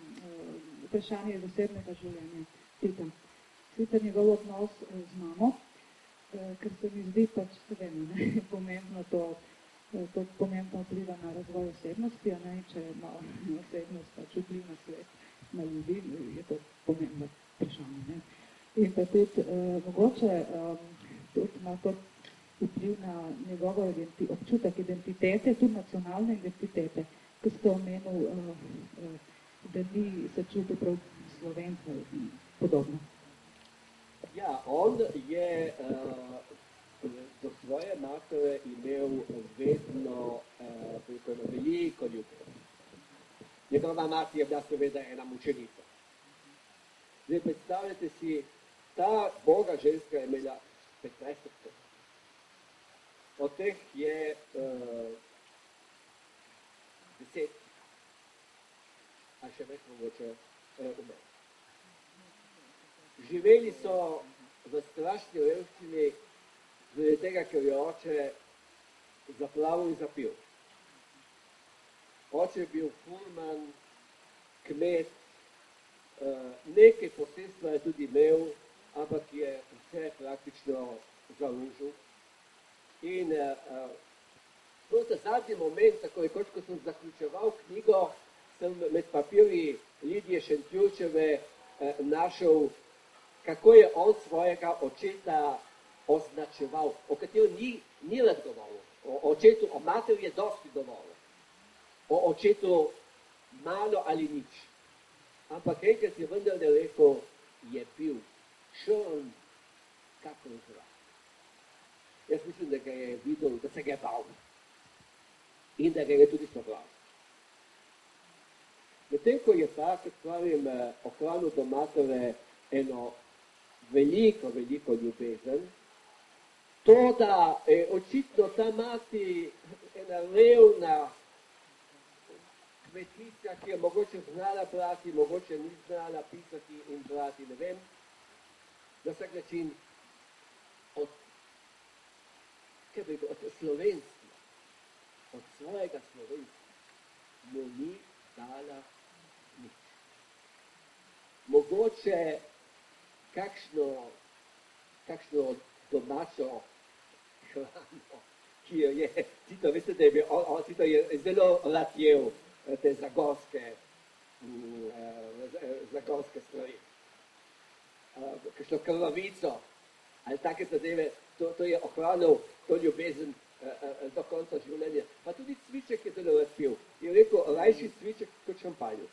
vprašanje iz osebnega življenja Tita. Sicer njegov odnos z mamo, ker se mi zdi pač, se vemo, ne, pomembno to, to pomembno vpliva na razvoj osebnosti, a ne, če ima osebnost pač vpliv na svet, na ljudi, je to pomembno vprašanje. Ne. In pa tudi eh, mogoče eh, tudi ima to vpliv na njegovo identi občutek identitete, tudi nacionalne identitete, ki ste omenil, uh, uh, da ni se čutil prav slovenca in podobno. Ja, on je uh, do svoje matere imel vedno uh, veliko ljubezen. Njegova mati je bila seveda ena mučenica. Zdaj predstavljate si, ta boga ženska je imela 15 otrok. Od teh je uh, deset še več mogoče eh, umrl. Živeli so v strašni revščini, zaradi tega, ker je oče zaplavil in zapil. Oče je bil furman, kmet, eh, nekaj posestva je tudi imel, ampak je vse praktično zalužil. In eh, eh, to je zadnji moment, tako je, ko sem zaključeval knjigo, sem med papirji Lidije Šentjurčeve našel, kako je on svojega očeta označeval, o katerem ni, ni let govoril. O očetu, o materi je dosti govoril. O očetu malo ali nič. Ampak enkrat je vendar rekel, je bil črn, kako zrak. Jaz mislim, da ga je videl, da se ga je bal. In da ga je tudi sovražil. Medtem ko je ta, kot pravim, ohranil do matere eno veliko, veliko ljubezen, to, da je očitno ta mati ena revna kmetica, ki je mogoče znala brati, mogoče ni znala pisati in brati, ne vem, na vsak način od, bi od slovenstva, od svojega slovenstva, mu ni dala nič. Mogoče kakšno, kakšno domačo hrano, ki jo je, Tito, veste, da je bil, on, on Tito je zelo rad jev te zagorske, zagorske stvari. Kakšno krvavico ali take zadeve, to, to je ohranil to ljubezen do konca življenja. Pa tudi cviček je zelo rad pil. Je rekel, rajši cviček kot šampanju.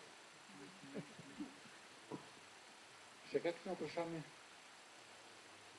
Še kakšno vprašanje?